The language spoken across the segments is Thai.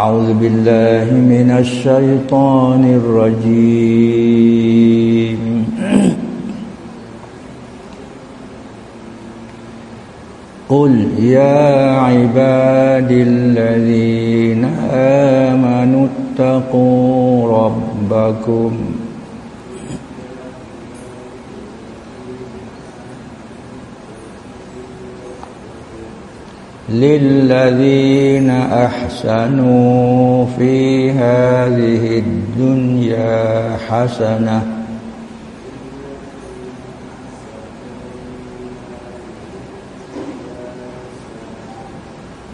أعوذ بالله من الشيطان الرجيم. قل يا عباد الذين آمنوا اتقوا ربكم للذين أحسنوا في هذه الدنيا حسنة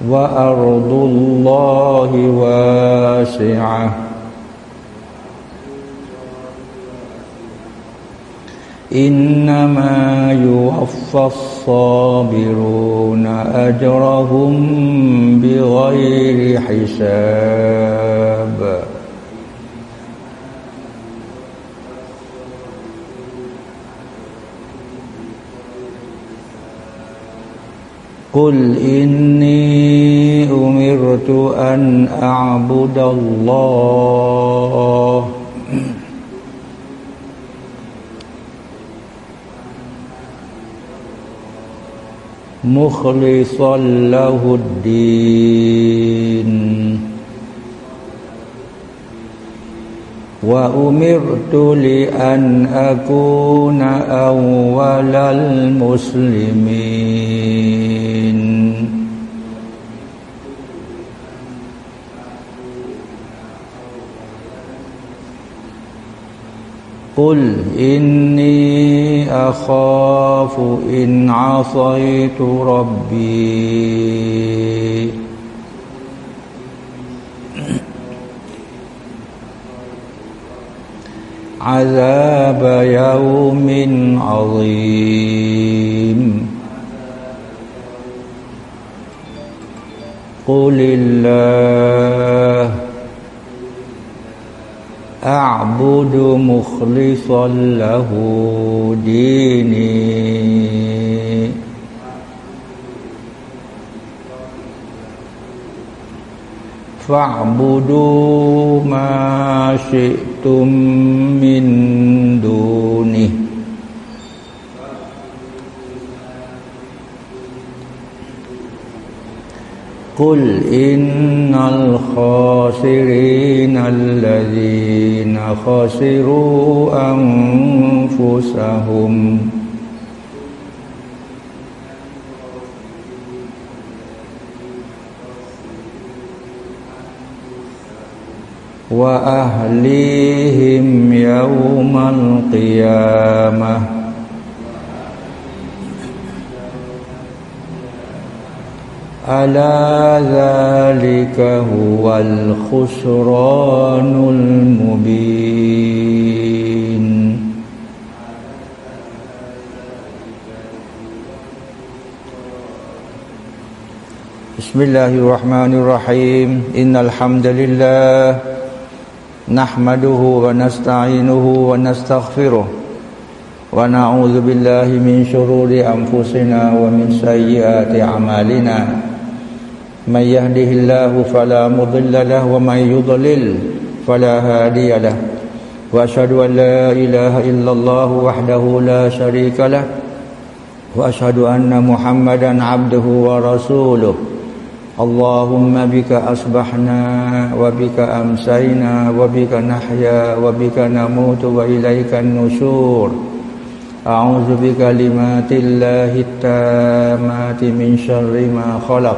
وأرض الله واسعة إنما يوفى الصابرون أجرهم بغير حساب. قل إني أمرت أن أعبد الله مخلصا له الدين وأمرت لأن أكون أول المسلمين قل إني أخاف إن عصيت ربي عذاب يوم عظيم قل الله أعبد مخلصا له ديني فاعبدوا ما شئتم من دونه قل إن الخاسرين الذين خسروا أنفسهم وأهليهم يوم القيامة ألا ذلك هو الخسران المبين. بسم الله الرحمن الرحيم. إن الحمد لله نحمده ونستعينه ونستغفره ونعوذ بالله من شرور أنفسنا ومن سيئات أعمالنا. من يهده الله فلا مضل له ومن يضلل فلا هادي له واشهد ان لا اله الا الله وحده لا شريك له واشهد ان محمدا عبده ورسوله اللهم بك اصبحنا وبك امسينا وبك نحيا وبك نموت واليك النشور اعوذ بكلمات الله التامات من شر ما خلق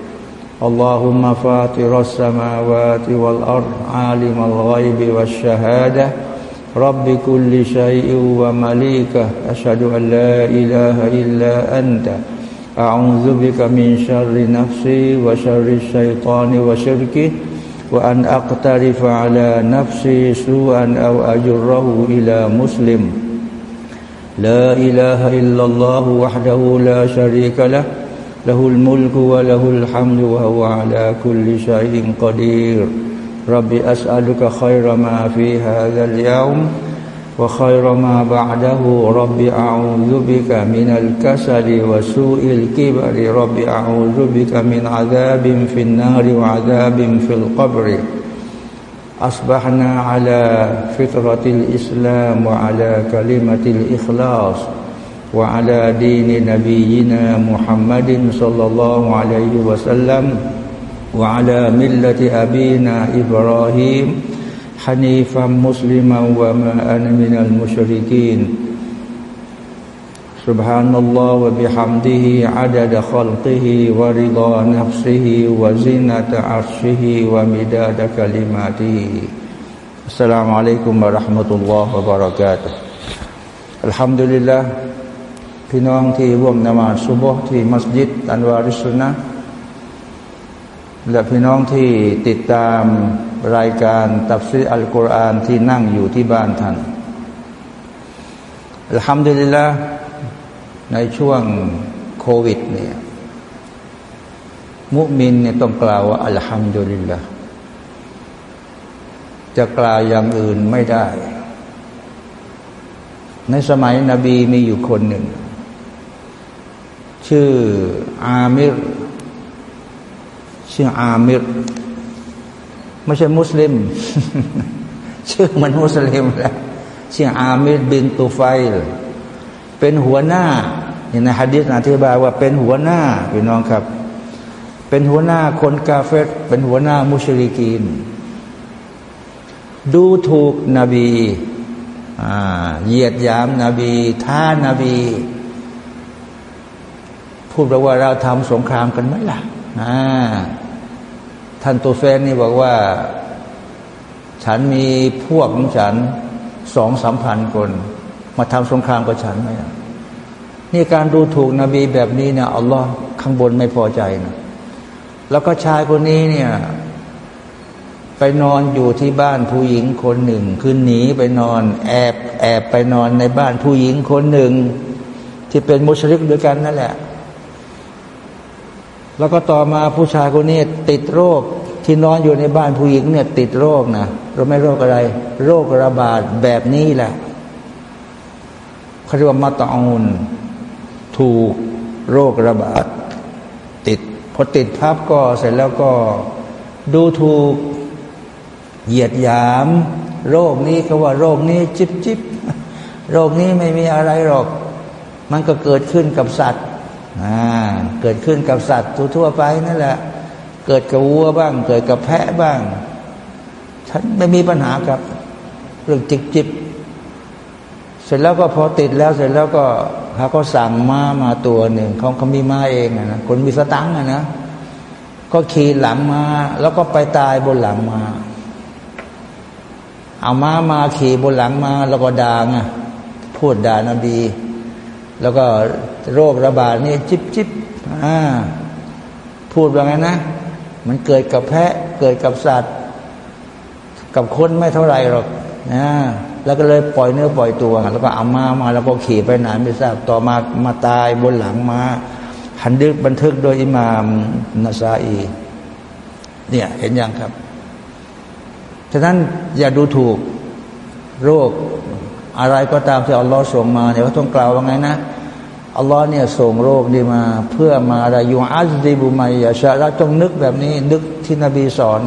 اللهم فاطر السماوات والأرض عالم الغيب والشهادة. رب كل شيء ومليكه أشهد أن لا إله إلا أنت. أعوذ بك من شر نفسي وشر الشيطان وشركه وأن أقترف على نفسي سوءا أو أجره إلى مسلم. لا إله إلا الله وحده لا شريك له له الملك وله الحمد وهو على كل شيء قدير. رب أسألك خير ما في هذا اليوم وخير ما بعده. رب أعوذ بك من الكسل وسوء الكبر. رب أعوذ بك من عذاب في النار وعذاب في القبر. أصبحنا على فطرة الإسلام وعلى كلمة الإخلاص. وعلى دين نبينا محمد صلى الله عليه وسلم وعلى ملة أبينا إبراهيم حنيفا مسلما وما أنا من المشركين سبحان الله وبحمده عدد خلقه ورضا نفسه وزنة عرشه ومداد كلماته السلام عليكم ورحمة الله وبركاته الحمد لله พี่น้องที่ร่วมนมาสุบฮ์ที่มัสยิดอันวาริสุนะและพี่น้องที่ติดตามรายการตัฟซีอัลกุรอานที่นั่งอยู่ที่บ้านท่านอัลฮัมดุลิลละในช่วงโควิดเนี่ยมุมินเนี่ยต้องกล่าวว่าอัลฮัมดุลิลละจะกล่าวอย่างอื่นไม่ได้ ในสมัยนบีมีอยู่คนหนึ่ง ชื่ออามิรชื่ออามิรไม่ใช่มุสลิม ชื่อมันมุสลิมแหละชื่ออามิรบินตูไฟลเป็นหัวหน้าอย่างในฮะดีษอธิบายว่าเป็นหัวหน้าพี่น้องครับ เป็นหัวหน้าคนกาเฟตเป็นหัวหน้ามุชริกีน ดูถูกนบีเหยียดยามนาบีท่านาบี พูดว่าเราทำสงครามกันไหมล่ะท่านตัวแฟนนี่บอกว่า ฉันมีพวกของฉันสองสามพันคน มาทำสงครามกับฉันไหมนี่การดูถูกนบีแบบนี้เนี่ยอัลลอฮ์ข้างบนไม่พอใจนะแล้วก็ชายคนนี้เนี่ยไปนอนอยู่ที่บ้านผู้หญิงคนหนึ่ง คือหนีไปนอนแอบแอบไปนอนในบ้านผู้หญิงคนหนึ่ง ที่เป็นมุชริกด้วยกันนั่นแหละ แล้วก็ต่อมาผู้ชายคนนี้ติดโรคที่นอนอยู่ในบ้านผู้หญิงเนี่ยติดโรคนะเราไม่โรคอะไร โรคระบาดแบบนี้แหละเขาเรียกว่ามาตอนถูกโรคระบาด ติดพอติดพับก็เสร็จแล้วก็ดูถูกเหยียดหยาม โรคนี้ก็ว่าโรคนี้จิบจิบโรคนี้ไม่มีอะไรหรอก มันก็เกิดขึ้นกับสัตว์ เกิดขึ้นกับสัตว์ทั่วไปนั่นแหละ เกิดกับวัวบ้าง เกิดกับแพะบ้าง ฉันไม่มีปัญหากับเรื่องจิกจิบเสร็จแล้วก็พอติดแล้วเสร็จแล้วก็เขาก็สั่งม้ามาตัวหนึ่งเขาเขามีม้าเองนะคนมีสตังค์นะก็ขี่หลังมา แล้วก็ไปตายบนหลังมา เอาม้ามาขี่บนหลังมา แล้วก็ด่าไงพูดด่านบี แล้วก็โรคระบาดนี่จิบจิบอ่าพูดว่าไงนะ มันเกิดกับแพะ เกิดกับสัตว์ กับคนไม่เท่าไรหรอกนะแล้วก็เลยปล่อยเนื้อปล่อยตัว แล้วก็เอามามา แล้วก็ขี่ไปไหนไม่ทราบต่อมามาตายบนหลังมาหันดึกบันทึกโดยอิมามนาซาอี เนี่ยเห็นยังครับฉะนั้นอย่าดูถูกโรคอะไรก็ตามที่อัลลอฮ์ส่งมาเนี่ยเขาต้องกล่าวว่าไงนะ อัลลอฮ์เนี่ยส่งโรคนี้มา เพื่อมาอะไรยูอัลดิบุมัยยาชาเราต้องนึกแบบนี้ นึกที่นบีสอน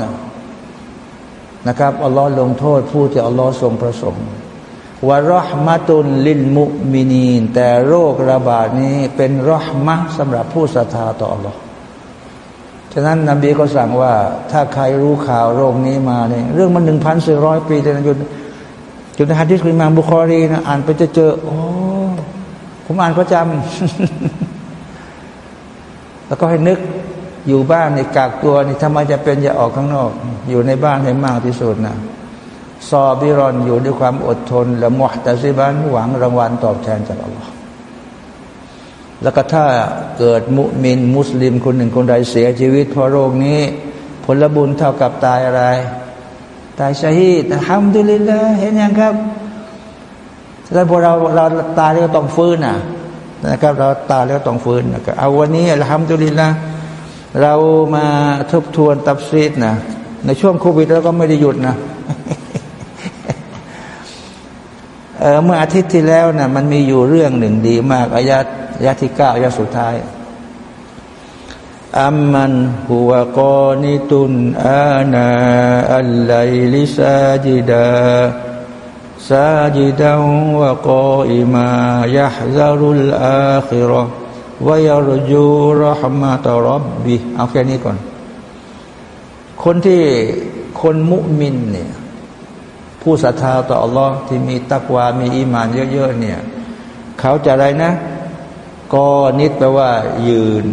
นะครับอัลลอฮ์ลงโทษผู้ที่อัลลอฮ์ทรงประสงค์วะรหมะตุนลินมุมินีน แต่โรคระบาดนี้เป็นรหมะสำหรับผู้ศรัทธาต่ออัลลอฮ์ฉะนั้นนบีก็สั่งว่า ถ้าใครรู้ข่าวโรคนี้มาเนี่ยเรื่องมันหนึ่งพันสี่ร้อยปีแต่ยุดจุดในฮะดิษคุณมาบุคอรีนะอ่านไปจะเจอโอ้ ผมอ่านประจำแล้วก็ให้นึกอยู่บ้านในกากตัวนี่ทำไมจะเป็นอย่าออกข้างนอก อยู่ในบ้านให้มากที่สุดนะซอบิรอนอยู่ด้วยความอดทน และมุฮตซิบันหวังรางวัลตอบแทนจากอัลลอฮ์แล้วก็ถ้าเกิดมุมิน มุสลิมคนหนึ่งคนใดเสียชีวิตเพราะโรคนี้ ผลบุญเท่ากับตายอะไร ตายชาฮีดทำดุลิลละเห็นยังครับ แล้วพอเราเราตายแล้วต้องฟื้นอะนะครับ เราตายแล้วต้องฟื้นนะครับเอาวันนี้ทำดุลิลละเรามาทบทวนตับซีดนะในช่วงโควิดเราก็ไม่ได้หยุดนะเออเมื่ออาทิตย์ที่แล้วนะ่ะมันมีอยู่เรื่องหนึ่งดีมากอายะยะที่เก้าอายะสุดท้ายอัมมันหัวกอนิตุนอานาอัลไลลิซาจิดา ซาจิดาวะกออิมายะฮซารุลอาคิรอวยรจูรหมาตรับบิเอาแค่นี้ก่อน คนที่คนมุมินเนี่ยผู้ศรัทธาต่ออัลลอฮ์ที่มีตักวา มีอีมานเยอะๆเนี่ยเขาจะอะไรนะก็นิดแปลว่า ยืน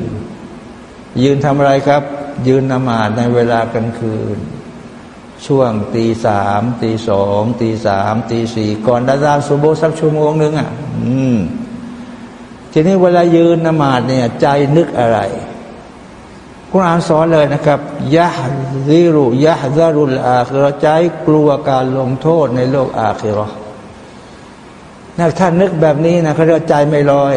ยืนทำอะไรครับ ยืนนมาดในเวลากลางคืน ช่วงตีสามตีสองตีสามตีสี่ก่อนดาซานสุโบสักชั่วโมงหนึ่งอะ อืม ทีนี้เวลายืนนมาดเนี่ย ใจนึกอะไรกุรอานสอนเลยนะครับยะซิรุยะซารุลอาคิรใจกลัวการลงโทษในโลกอาคิรอนะถ้านึกแบบนี้นะเขาเรียกใจไม่ลอย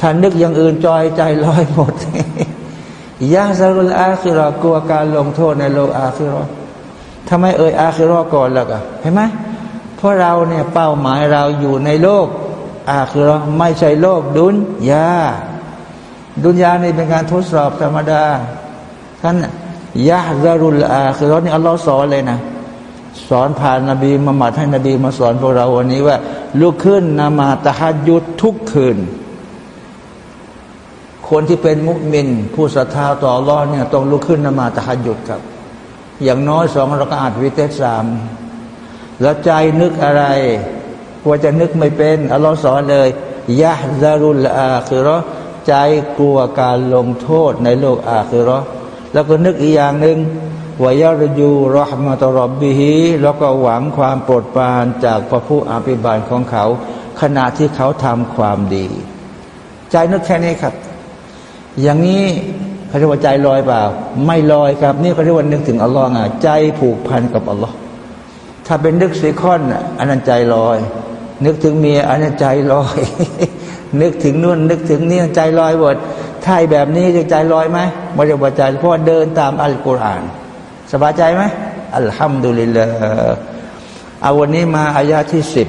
ถ้านึกอย่างอื่นจอยใจลอยหมดยะซารุลอาคิรอกลัวการลงโทษในโลกอาคิรอ ทำไมเอ่ยอาคิรอก่อนล่ะกะเห็นไหมเพราะเราเนี่ยเป้าหมายเราอยู่ในโลก อาคิรอไม่ใช่โลกดุนยาดุนยานี่เป็นการทดสอบธรรมดาท่านยะซารุลอาคือรถนี่อัลลอฮ์สอนเลยนะสอนผ่านนบีมามัดให้นบีมาสอนพวกเราวันนี้ว่าลุกขึ้นนามาตะฮัดยุดทุกคืน คนที่เป็นมุสลิมผู้ศรัทธาต่ออัลลอฮ์เนี่ยต้องลุกขึ้นนามาตะฮัดยุดครับ อย่างน้อยสองเราก็อาจวิเตสามแล้วใจนึกอะไรกลัวจะนึกไม่เป็นอัลลอฮ์สอนเลยยะซารุลอาคือรอใจกลัวการลงโทษในโลกอาคือรอแล้วก็นึกอีกอย่างหนึ่งวายารยูรอฮมาตรอบบิฮีแล้วก็หวังความโปรดปรานจากพระผู้อภิบาลของเขา ขณะที่เขาทำความดี ใจนึกแค่นี้ครับ อย่างนี้ เขาเรียกว่าใจลอยเปล่า ไม่ลอยครับ นี่เขาเรียกว่านึกถึงอัลลอฮ์อะใจผูกพันกับอัลลอฮ์ถ้าเป็นนึกสีคอนอันนั้นใจลอย นึกถึงเมียอันนั้นใจลอย นึกถึงนู่นนึกถึงนี่ใจลอยหมดถ้าแบบนี้จะใจลอยไหมไม่ได้ใจเพราะเดินตามอัลกุรอาน สบายใจไหมอัลฮัมดุลิลลาห์เอาวันนี้มาอายาที่สิบ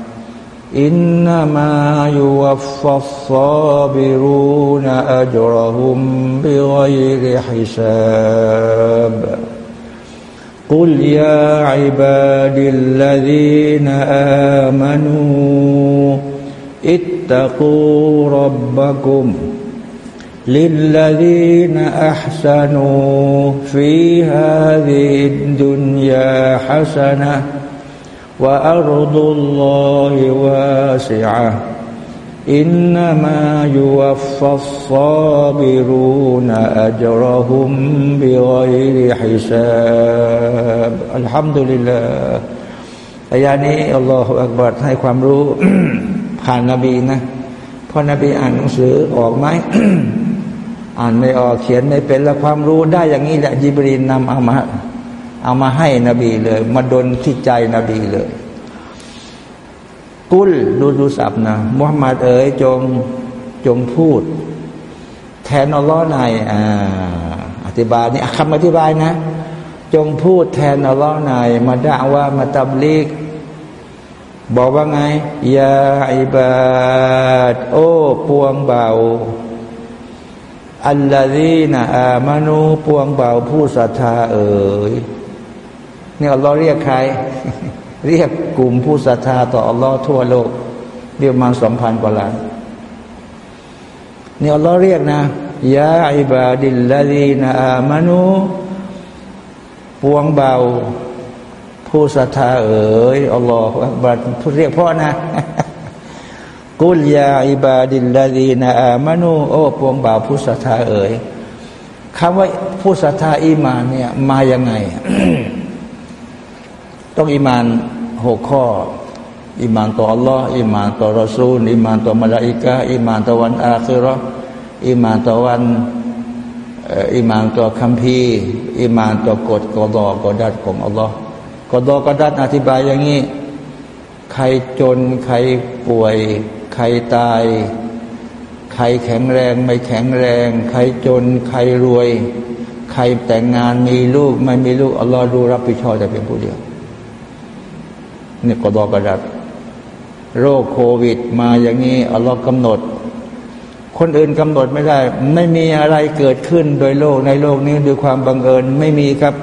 إنما يوفى الصابرون أجرهم بغير حساب. قل يا عبادي الذين آمنوا اتقوا ربكم للذين أحسنوا في هذه الدنيا حسنة وارض الله واسعه انما يوفى الصابرون اجرهم بغير حساب الحمد لله อายานี้อัลลอฮฺอักบัดให้ความรู้ผ่านนบีนะพอนบีอ่านหนังสือออกไหมอ่านไม่ออกเขียนไม่เป็นแล้วความรู้ได้อย่างนี้แหละยิบรีนนำเอามา เอามาให้นบีเลย มาดนที่ใจนบีเลย กุลดูดูสับนะมุฮัมมัดเอ๋ยจงจงพูด แทนอัลลอฮ์ในอ่าอธิบายนี่คำอธิบายนะ จงพูดแทนอัลลอฮ์ในมาด่าว่ามาตับลีกบอกว่าไงยาอิบาดโอ้ปวงเบาอัลลอฮีนะอามานูปวงเบาผู้ศรัทธาเอ๋ย นี่อัลลอฮ์เรียกใคร เรียกกลุ่มผู้ศรัทธาต่ออัลลอฮ์ทั่วโลก เรียกมาสองพันกว่าล้านนี่อัลลอฮ์เรียกนะยาอิบาดิลลาดีนะอามานูปวงเบา ผู้ศรัทธาเอ๋ยอัลลอฮฺบัดเรียกพ่อนะ กุลยาอิบาดิลลาดีนาอามานูโอ้พวงเบาผู้ศรัทธาเอ๋ยคำว่าผู้ศรัทธาอีมานเนี่ยมายังไง ต้องอีมานหกข้ออิมานต่ออัลลอฮ์อิมานต่อรอซูลอิมานต่อมาลาอิกะอิมานต่อวันอาคิรออิมานต่อวันอิมานต่อคัมภีร์อิมานต่อกฎกอดอกอดัรของอัลลอฮ์กอดอกอดัรอธิบายอย่างนี้ ใครจนใครป่วย ใครตาย ใครแข็งแรงไม่แข็งแรง ใครจน ใครรวย ใครแต่งงานมีลูกไม่มีลูกอัลลอฮ์ดูรับผิดชอบแต่เพียงผู้เดียว นี่กอดอกระดับโรคโควิด มาอย่างนี้อัลลอฮ์กำหนด คนอื่นกำหนดไม่ได้ ไม่มีอะไรเกิดขึ้นโดยโลกในโลกนี้ด้วยความบังเอิญไม่มีครับ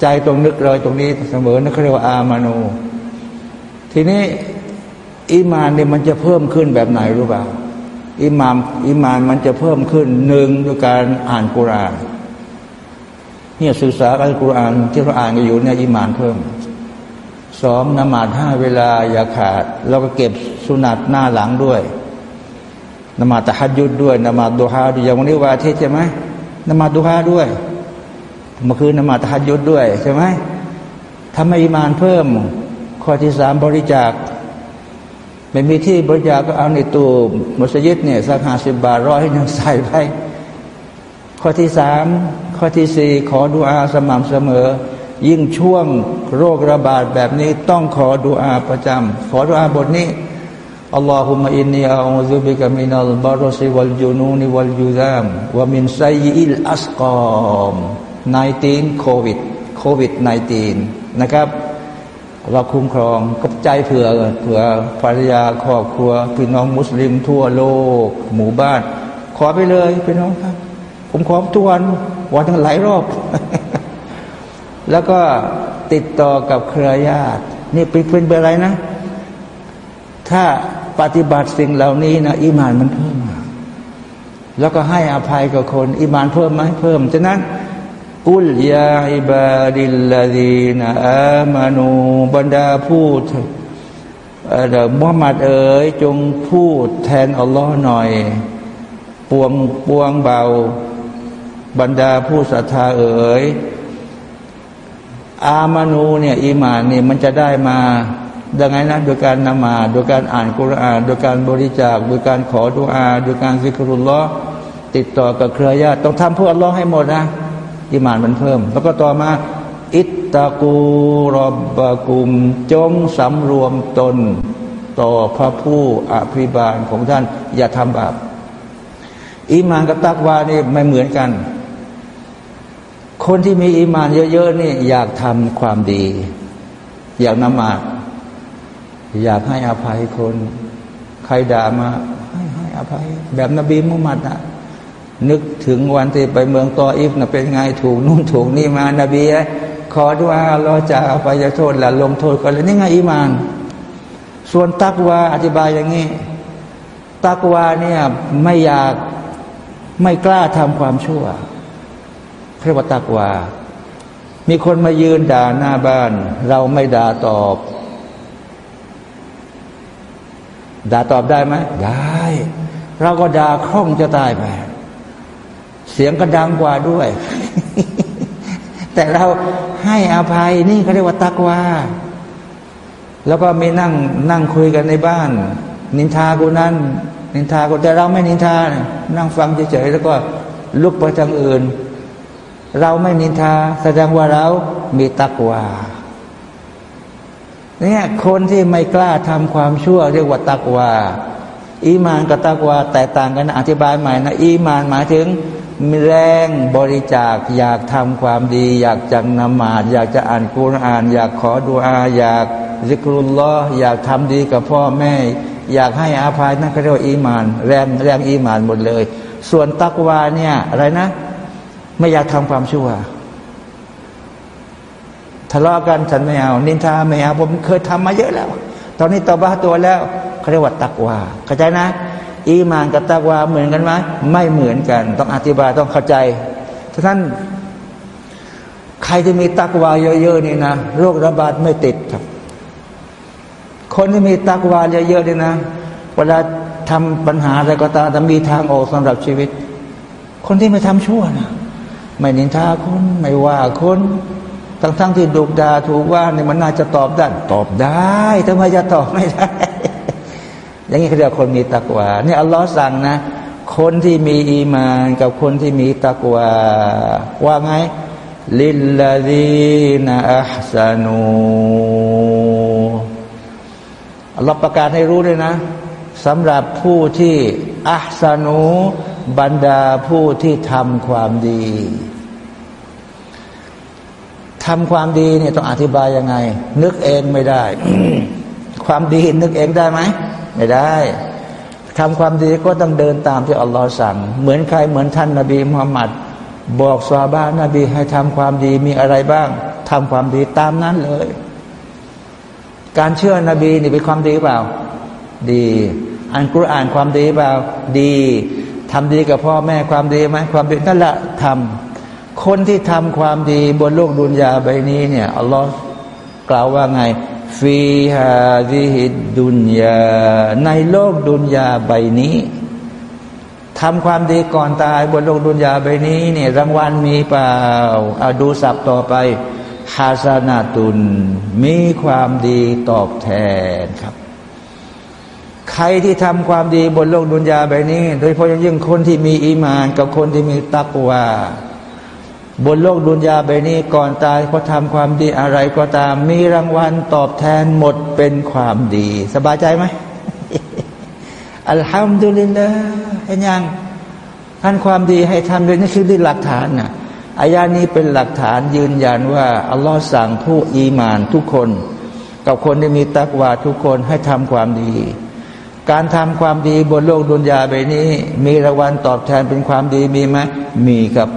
ใจตรงนึกเลยตรงนี้เสมอนักเรียกว่าอามานู ทีนี้อิมานเนี่ยมันจะเพิ่มขึ้นแบบไหนรู้เปล่าอิมามอิมานมันจะเพิ่มขึ้นหนึ่งด้วยการอ่านกุรานเนี่ยศึกษาอัลกุรอานที่เราอ่านกันอยู่เนี่ยอิมานเพิ่ม สองนมาดห้าเวลาอย่าขาดเราก็เก็บสุนัตหน้าหลังด้วย นมาตะฮัดยุดด้วย นมาดูฮาด้วยอย่างวันนี้ว่าเทศใช่ไหมนมาดูฮาด้วย เมื่อคืนนมาตะฮัดยุดด้วยใช่ไหมทำให้อิมานเพิ่ม ข้อที่สามบริจาค ไม่มีที่บริจาคก็เอาในตู้มุสยิดเนี่ยสักห้าสิบบาทร้อยหนึ่งใส่ไปข้อที่สามข้อที่สี่ขอดูอาสม่ำเสมอ ยิ่งช่วงโรคระบาดแบบนี้ต้องขอดุอาประจำขอดุอาบทนี้อัลลอฮุมะอินนีอาอูซุบิกะมินัลบารซิวัลจูนูนิวัลยูซามวะมินไซยิลอัสกอม19โควิดโควิด19นะครับ เราคุ้มครองกับใจเผื่อเผื่อภรรยาครอบครัว พี่น้องมุสลิมทั่วโลก หมู่บ้าน ขอไปเลยพี่น้องครับ ผมขอทุกวันวันทั้งหลายรอบ แล้วก็ติดต่อกับเครือญาติ นี่เป็นเป็นอะไรนะ ถ้าปฏิบัติสิ่งเหล่านี้นะอิมานมันเพิ่มแล้วก็ให้อภัยกับคน อิมานเพิ่มไหมเพิ่มฉะนั้นกุลยาอิบาดิลลาดีนะอามานูบรรดาพูดเดมุฮัมมัดเอ๋ยจงพูดแทนอัลลอฮ์หน่อย ปวงปวงเบา บรรดาผู้ศรัทธาเอ๋ย อามานูเนี่ยอีมานนี่มันจะได้มาดังไงนะโดยการนมาโดยการอ่านกุรอาน โดยการบริจาค โดยการขอดุอา โดยการซิกรุลล้อติดต่อกับเครือญาติต้องทำเพื่ออัลลอฮ์ให้หมดนะอีมานมันเพิ่ม แล้วก็ต่อมาอิตตะกูรบบะกุม จงสำรวมตน ต่อพระผู้อภิบาลของท่าน อย่าทำบาปอีมานกับตักวานี่ไม่เหมือนกัน คนที่มีอีมานเยอะๆนี่อยากทำความดี อยากนมาดอยากให้อภัยคน ใครด่ามา ให้ให้อภัย แบบนบีมุฮัมมัดนะนึกถึงวันที่ไปเมืองตออิฟนะเป็นไงถูกนู่นถูกนี่มานาบีขอดูอาเราจะอภัยโทษและลงโทษกันเลยนี่ไงอีมาน ส่วนตักวาอธิบายอย่างนี้ ตักวาเนี่ยไม่อยากไม่กล้าทำความชั่ว เรียกว่าตักวา มีคนมายืนด่าหน้าบ้าน เราไม่ด่าตอบ ด่าตอบได้ไหมได้ เราก็ด่าคล่องจะตายไป เสียงก็ดังกว่าด้วย แต่เราให้อภัยนี่เขาเรียกว่าตักวาแล้วก็มีนั่งนั่งคุยกันในบ้าน นินทากูนั่นนินทากูแต่เราไม่นินทานั่งฟังเฉยๆแล้วก็ลุกไปทางอื่น เราไม่นินทา แสดงว่าเรามีตักวาเนี่ยคนที่ไม่กล้าทำความชั่ว เรียกว่าตักวาอีมานกับตักวาแตกต่างกันอธิบายใหม่นะอีมานหมายถึงมีแรงบริจาคอยากทำความดี อยากจังนมาดอยากจะอ่านกุรอาน อยากขอดุอา อยากซิกรุลลออยากทำดีกับพ่อแม่ อยากให้อาภัยนั่นก็เรียกว่าอีมาน แรงแรงอีมานหมดเลย ส่วนตักวาเนี่ยอะไรนะ ไม่อยากทำความชั่วทะเลาะกันฉันไม่เอา นินทาไม่เอาผมเคยทำมาเยอะแล้ว ตอนนี้ตบ้าตัวแล้วเขาเรียกว่าตักวาเข้าใจนะ อีมานกับตักวาเหมือนกันไหมไม่เหมือนกัน ต้องอธิบายต้องเข้าใจท่าน ใครที่มีตักวาเยอะๆนี่นะโรคระบาดไม่ติดครับ คนที่มีตักวาเยอะๆนี่นะ เวลาทำปัญหาอะไรก็ตามแต่มีทางออกสำหรับชีวิต คนที่ไม่ทำชั่วนะ ไม่นินทาคนไม่ว่าคนทั้งทั้งที่ดุกดาถูกว่าเนี่ยมันน่าจะตอบได้ตอบได้ทำไมจะตอบไม่ได้ อย่างนี้เขาเรียกคนมีตะกวานี่อัลลอฮ์สั่งนะ คนที่มีอีมานกับคนที่มีตะกวาว่าไงลิลลาดีนะอัพซานูอัลลอฮ์ประกาศให้รู้เลยนะสำหรับผู้ที่อัพซานูบรรดาผู้ที่ทำความดี ทำความดีเนี่ยต้องอธิบายยังไง นึกเองไม่ได้ ความดีนึกเองได้ไหมไม่ได้ทำความดีก็ต้องเดินตามที่อัลลอฮ์สั่ง เหมือนใครเหมือนท่านนาบีมุฮัมมัดบอกซาบานนบีให้ทำความดีมีอะไรบ้างทำความดีตามนั้นเลย การเชื่อนบีนี่เป็นความดีเปล่า ดีอ่านกุรอานความดีเปล่า ดีทำดีกับพ่อแม่ความดีไหมความดีนั่นแหละทำ คนที่ทำความดีบนโลกดุนยาใบนี้เนี่ยอัลลอฮ์กล่าวว่าไงฟีฮาดิฮิดดุนยาในโลกดุนยาใบนี้ทำความดีก่อนตายบนโลกดุนยาใบนี้เนี่ยรางวัลมีเปล่าเอาดูสับต่อไปฮาซานาตุน มีความดีตอบแทนครับ ใครที่ทำความดีบนโลกดุนยาใบนี้ โดยเฉพาะยิ่งคนที่มีอีมานกับคนที่มีตักวา บนโลกดุนยาใบนี้ก่อนตายเขาทำความดีอะไรก็ตาม มีรางวัลตอบแทนหมดเป็นความดี สบายใจไหมอัลฮัมดุลิลละเห็นยังท่านความดีให้ทำเลยนี่คือหลักฐานนะอายานี้เป็นหลักฐานยืนยันว่าอัลลอฮ์สั่งผู้อีมานทุกคน กับคนที่มีตักวาทุกคนให้ทำความดี การทำความดีบนโลกดุนยาใบนี้ มีรางวัลตอบแทนเป็นความดีมีไหมมีครับ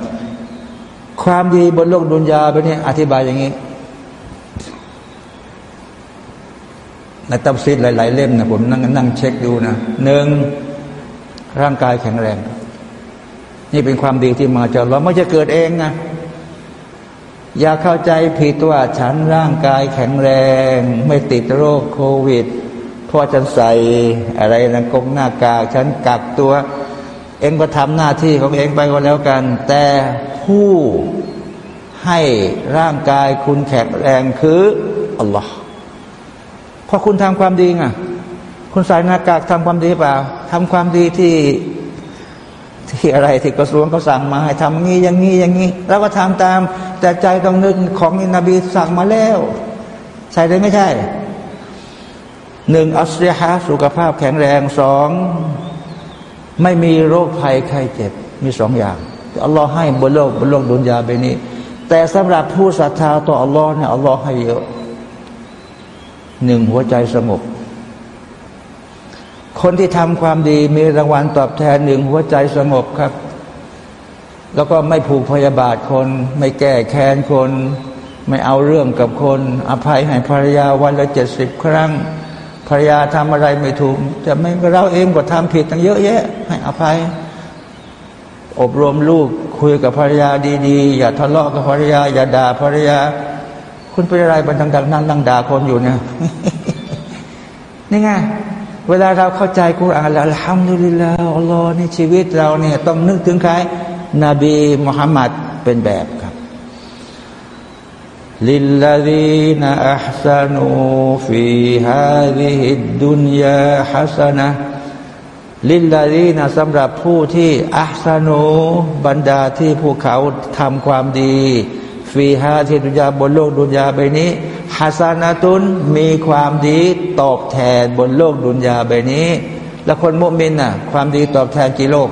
ความดีบนโลกดุนยาไปนี่อธิบายอย่างนี้ ในตับซิดหลาย ๆ เล่มนะผมนั่งนั่งเช็คดูนะหนึ่งร่างกายแข็งแรง นี่เป็นความดีที่มาจากเราไม่จะเกิดเองนะอย่าเข้าใจผิดว่าฉันร่างกายแข็งแรง ไม่ติดโรคโควิดเพราะฉันใส่อะไรนะกงหน้ากากฉันกักตัว เองก็ทำหน้าที่ของเองไปก็แล้วกัน แต่ผู้ให้ร่างกายคุณแข็งแรงคืออัลลอฮ์พอคุณทำความดีไงคุณใส่หน้ากากทำความดีเปล่าทำความดีที่ที่อะไรที่กระทรวงเขาสั่งมาให้ทำงี้อย่างนี้อย่างนี้เราก็ทำตาม แต่ใจต้องนึกของนบีสั่งมาแล้ว ใช่หรือไม่ใช่หนึ่งอัสเซียฮะสุขภาพแข็งแรงสอง ไม่มีโรคภัยไข้เจ็บมีสองอย่างอัลลอฮ์ให้บนโลกบนโลกดุนยาไปนี้ แต่สำหรับผู้ศรัทธาต่ออัลลอฮ์เนี่ยอัลลอฮ์ให้เยอะหนึ่งหัวใจสงบคนที่ทำความดีมีรางวัลตอบแทนหนึ่งหัวใจสงบครับ แล้วก็ไม่ผูกพยาบาทคน ไม่แก้แค้นคน ไม่เอาเรื่องกับคน อภัยให้ภรรยาวันละเจ็ดสิบครั้ง ภรรยาทำอะไรไม่ถูก แต่ไม่เราเองก็ทำผิดตั้งเยอะแยะ ให้อภัย อบรมลูกคุยกับภรรยาดีๆ อย่าทะเลาะกับภรรยา อย่าด่าภรรยา คุณเป็นอะไรบันทังๆนั่งนั่งด่าคนอยู่เนี่ยนี่ไงเวลาเราเข้าใจกุรอานแล้วทำดุลิลาอัลลอฮ์นี่ชีวิตเราเนี่ยต้องนึกถึงใครนบีมุฮัมมัดเป็นแบบ للذين أحسنوا في هذه الدنيا حسنة للذين สำหรับผู้ที่อัพสนูบรรดาที่พวกเขาทำความดีฟีฮาที่ดุนยาบนโลกดุนยาใบนี้ฮัสนาตุนมีความดีตอบแทนบนโลกดุนยาใบนี้ แล้วคนมุมินน่ะ ความดีตอบแทนกี่โลก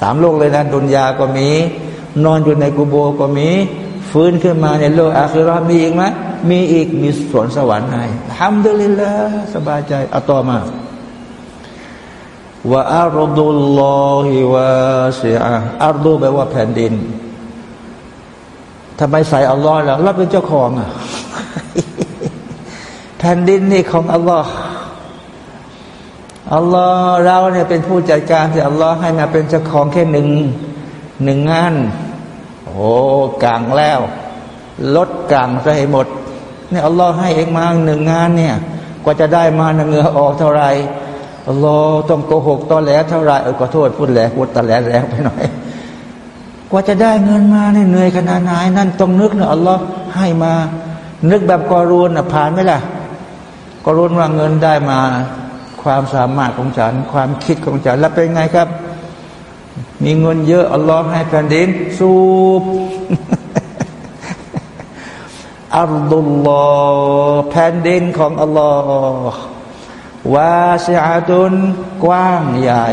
สามโลกเลยนะ ดุนยาก็มี นอนอยู่ในกุโบก็มี ฟื้นขึ้นมาในโลกอาคิรอมีอีกไหมมีอีกมีสวนสวรรค์ให้ทำดุลิลละสบายใจเอาต่อมาว่าอารดุลลอฮิวาสีอาอารดุแปลว่าแผ่นดินทำไมใส่อัลลอฮ์แล้วเราเป็นเจ้าของอะแผ่นดินนี่ของอัลลอฮ์อัลลอฮ์เราเนี่ยเป็นผู้จัดการที่อัลลอฮ์ให้มาเป็นเจ้าของแค่หนึ่งหนึ่งงาน โอ้กลางแล้ว ลดกลางซะให้หมดเนี่ยอัลลอฮ์ให้เองมาหนึ่งงานเนี่ย กว่าจะได้มาเงื่อออกเท่าไรอัลลอฮ์ต้องโกหกตอนแหลเท่าไรเออขอโทษพูดแหลพูดตะแหลแรงไปหน่อย กว่าจะได้เงินมาเนี่ยเหนื่อยขนาดไหนนั่นต้องนึกนะอัลลอฮ์ให้มา นึกแบบกอรูนผ่านไหมล่ะกอรูนว่าเงินได้มา ความสามารถของฉัน ความคิดของฉันแล้วเป็นไงครับ มีเงินเยอะ อัลลอฮ์ให้แผ่นดิน สูบอัลลอฮ์แผ่นดินของอัลลอฮ์วาสิอาตุนกว้างใหญ่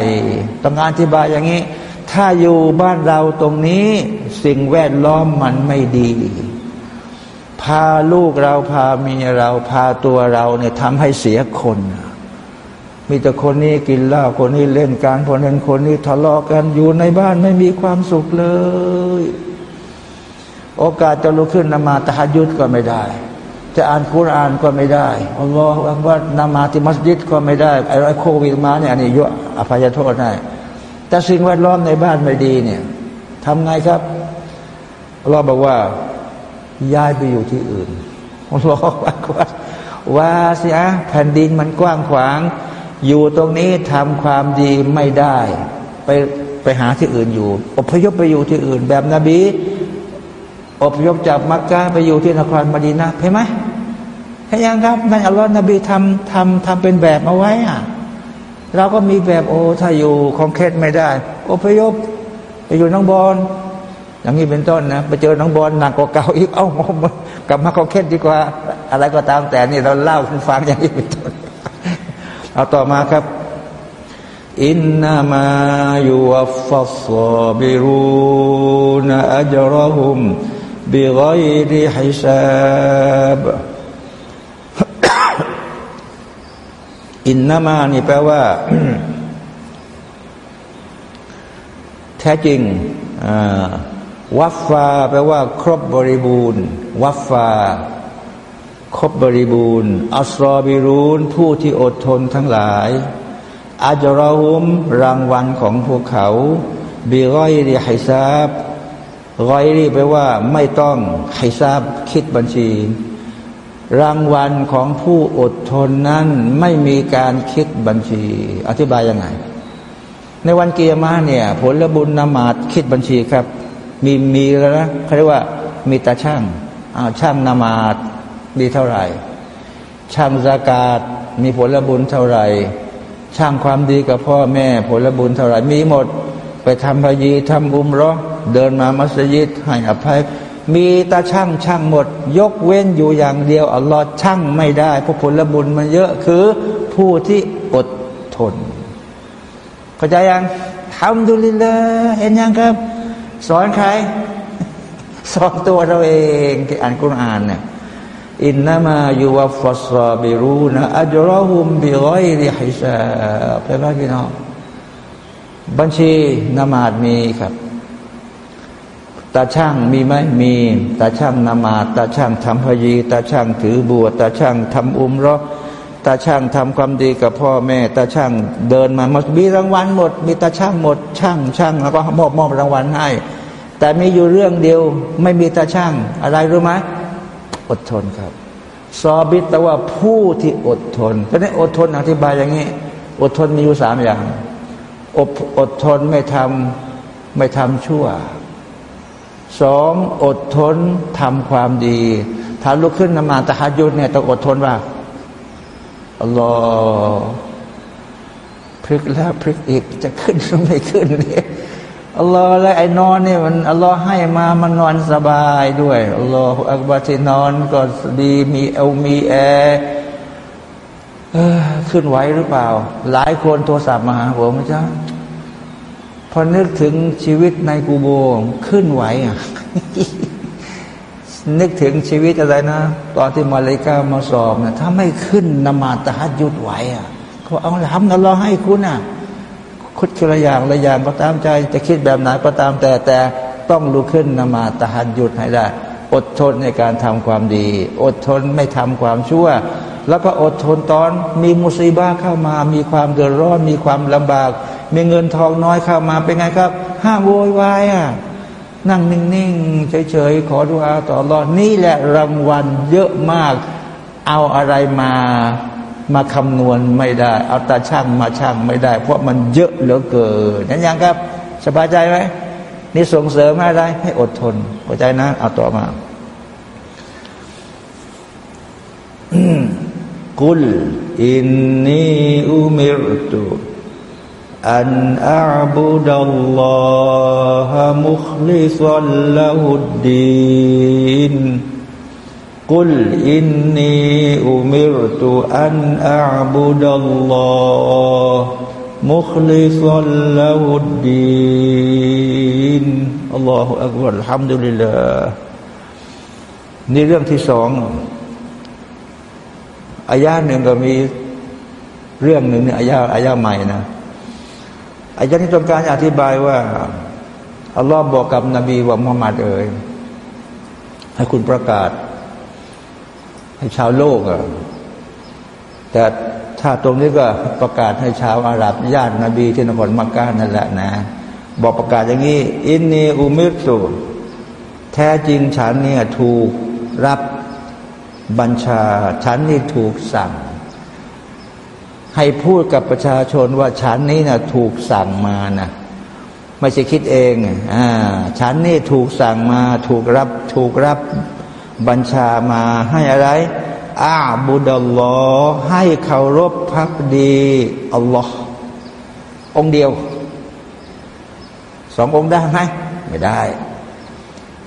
ต้องอธิบายอย่างนี้ ถ้าอยู่บ้านเราตรงนี้ สิ่งแวดล้อมมันไม่ดี พาลูกเราพาเมียเราพาตัวเราเนี่ยทำให้เสียคน มีแต่คนนี้กินเหล้าคนนี้เล่นการคนนั้นคนนี้ทะเลาะกันอยู่ในบ้านไม่มีความสุขเลย โอกาสจะลุกขึ้นนมาตะฮัยุดก็ไม่ได้ จะอ่านคุรานก็ไม่ได้อัลลอฮฺว่านมาที่มัสยิดก็ไม่ได้ไอ้โควิดมาเนี่ยอันนี้ยุอภัยโทษได้แต่สิ่งแวดล้อมในบ้านไม่ดีเนี่ยทำไงครับอัลลอฮฺบอกว่าย้ายไปอยู่ที่อื่นอัลลอฮฺว่าว่าเสียแผ่นดินมันกว้างขวาง อยู่ตรงนี้ทำความดีไม่ได้ ไปไปหาที่อื่นอยู่ อพยพไปอยู่ที่อื่น แบบนบี อพยพจากมักกะไปอยู่ที่นครมดีนะเห็นไหมเห็นยังครับนั่นอัลลอฮ์นบีทำทำทำเป็นแบบเอาไว้อะเราก็มีแบบโอ้ถ้าอยู่ของเคสไม่ได้ อพยพไปอยู่น้องบอลอย่างนี้เป็นต้นนะไปเจอน้องบอลหนักกว่าเก่าอีกเอ้ากลับมาของเคสดีกว่า อะไรก็ตามแต่นี่เราเล่าคุณฟังอย่างนี้เป็นต้น เอาต่อมาครับอินนามายุวฟัสบิรูนอัจรหุมบิไกรีฮิซาบอินนามานี่แปลว่า แท้จริงวัฟฟาแปลว่า ครบบริบูรณ์วัฟฟา ครบบริบูรณ์ อัสรอบิรูนผู้ที่อดทนทั้งหลายอาจรอหุมรางวัลของพวกเขาบีร้อยดีไฮซาบรอยรีแปลว่าไม่ต้องให้ทราบคิดบัญชี รางวัลของผู้อดทนนั้นไม่มีการคิดบัญชี อธิบายยังไง ในวันเกียร์มาเนี่ยผลบุญนมาดคิดบัญชีครับ มีมีแล้วนะเขาเรียกว่ามีตาช่างอ้าวช่างนมาด มีเท่าไหร่ ช่างสากาศมีผลบุญเท่าไหร่ ช่างความดีกับพ่อแม่ผลบุญเท่าไหร่ มีหมด ไปทำพยีทำอุมรอเดินมามัสยิดให้อภัย มีตาช่างช่างหมด ยกเว้นอยู่อย่างเดียวอัลลอฮ์ช่างไม่ได้เพราะผลบุญมันเยอะคือผู้ที่อดทนเข้าใจยังทำดูลิลละเห็นยังครับ สอนใคร สอนตัวเราเองที่อ่านกุรอานเนี่ย อินนามายูวัฟัสซาบิรูนะอัจรอฮุมบิไกริฮิซาบไปบ้านพี่น้องบัญชีนมาดมีครับตาช่างมีไหมมีตาช่างนมาตาช่างทำพยีตาช่างถือบวชตาช่างทำอุมรอตาช่างทำความดีกับพ่อแม่ตาช่างเดินมามีรางวัลหมด มีตาช่างหมด ช่างช่างแล้วก็มอบมอบรางวัลให้ แต่มีอยู่เรื่องเดียว ไม่มีตาช่างอะไรรู้ไหม อดทนครับซอบิตแต่ว่าผู้ที่อดทนเพราะนั้นอดทนอธิบายอย่างนี้ อดทนมีอยู่สามอย่างอดอดทนไม่ทำไม่ทำชั่วสองอดทนทำความดีถ้าลุกขึ้นนมาตะฮัดยุดเนี่ยต้องอดทนว่าอัลลอฮ์พลิกแล้วพลิกอีกจะขึ้นหรือไม่ขึ้นเนี่ย อัลลอฮ์และไอ้นอนเนี่ยมันอัลลอฮ์ให้มามันนอนสบายด้วยอัลลอฮ์อักบาที่นอนก็ดีมีเอลมีแอร์ขึ้นไหวหรือเปล่า หลายคนโทรศัพท์มาหาผมจ้าพอนึกถึงชีวิตในกูโบขึ้นไหวอะนึกถึงชีวิตอะไรนะ ตอนที่มาเลกามาสอบนะถ้าไม่ขึ้นนมาตะฮัดยุดไหวอะเขาเอาทำกันรอให้คุณอะ คุดคือละอย่างละอย่างก็ตามใจ จะคิดแบบไหนก็ตามแต่แต่ต้องลุกขึ้นนมาตะฮัดยุดให้ได้ อดทนในการทำความดี อดทนไม่ทำความชั่ว แล้วก็อดทนตอนมีมุสีบ้าเข้ามา มีความเดือดร้อนมีความลำบาก มีเงินทองน้อยเข้ามาเป็นไงครับ ห้ามโวยวายอะนั่งนิ่งๆเฉยๆขอดุอาต่อรอดนี่แหละรางวัลเยอะมากเอาอะไรมา มาคำนวณไม่ได้ เอาตาช่างมาช่างไม่ได้ เพราะมันเยอะเหลือเกินนั่นยังครับสบายใจไหมนี่ส่งเสริมอะไรให้อดทนเข้าใจนะ เอาต่อมาقل إني أمرت أن أعبد الله مخلصا له الدين قل إني أمرت أن أعبد الله مخلصا له الدين الله أكبر الحمد للهนี่เรื่องที่สองอายาหนึ่งก็มีเรื่องหนึ่งเนี่ยอายาอายาใหม่นะอายาที่ต้องการอธิบายว่าอัลลอฮ์บอกกับนบีว่ามุฮัมมัดเอ๋ยให้คุณประกาศ ให้ชาวโลกอะแต่ถ้าตรงนี้ก็ประกาศให้ชาวอาหรับญาตินบีที่นครมักกะนั่นแหละนะ บอกประกาศอย่างนี้ อินนีอุมิรสุแท้จริงฉันเนี่ยถูกรับบัญชา ฉันนี่ถูกสั่ง ให้พูดกับประชาชนว่าฉันนี้นะถูกสั่งมานะไม่ใช่คิดเองอ่าฉันนี่ถูกสั่งมา ถูกรับ ถูกรับ บัญชามาให้อะไรอาบุดัลลอฮ์ให้เคารพพักดีอัลลอฮ์องเดียว สององค์ได้ไหมไม่ได้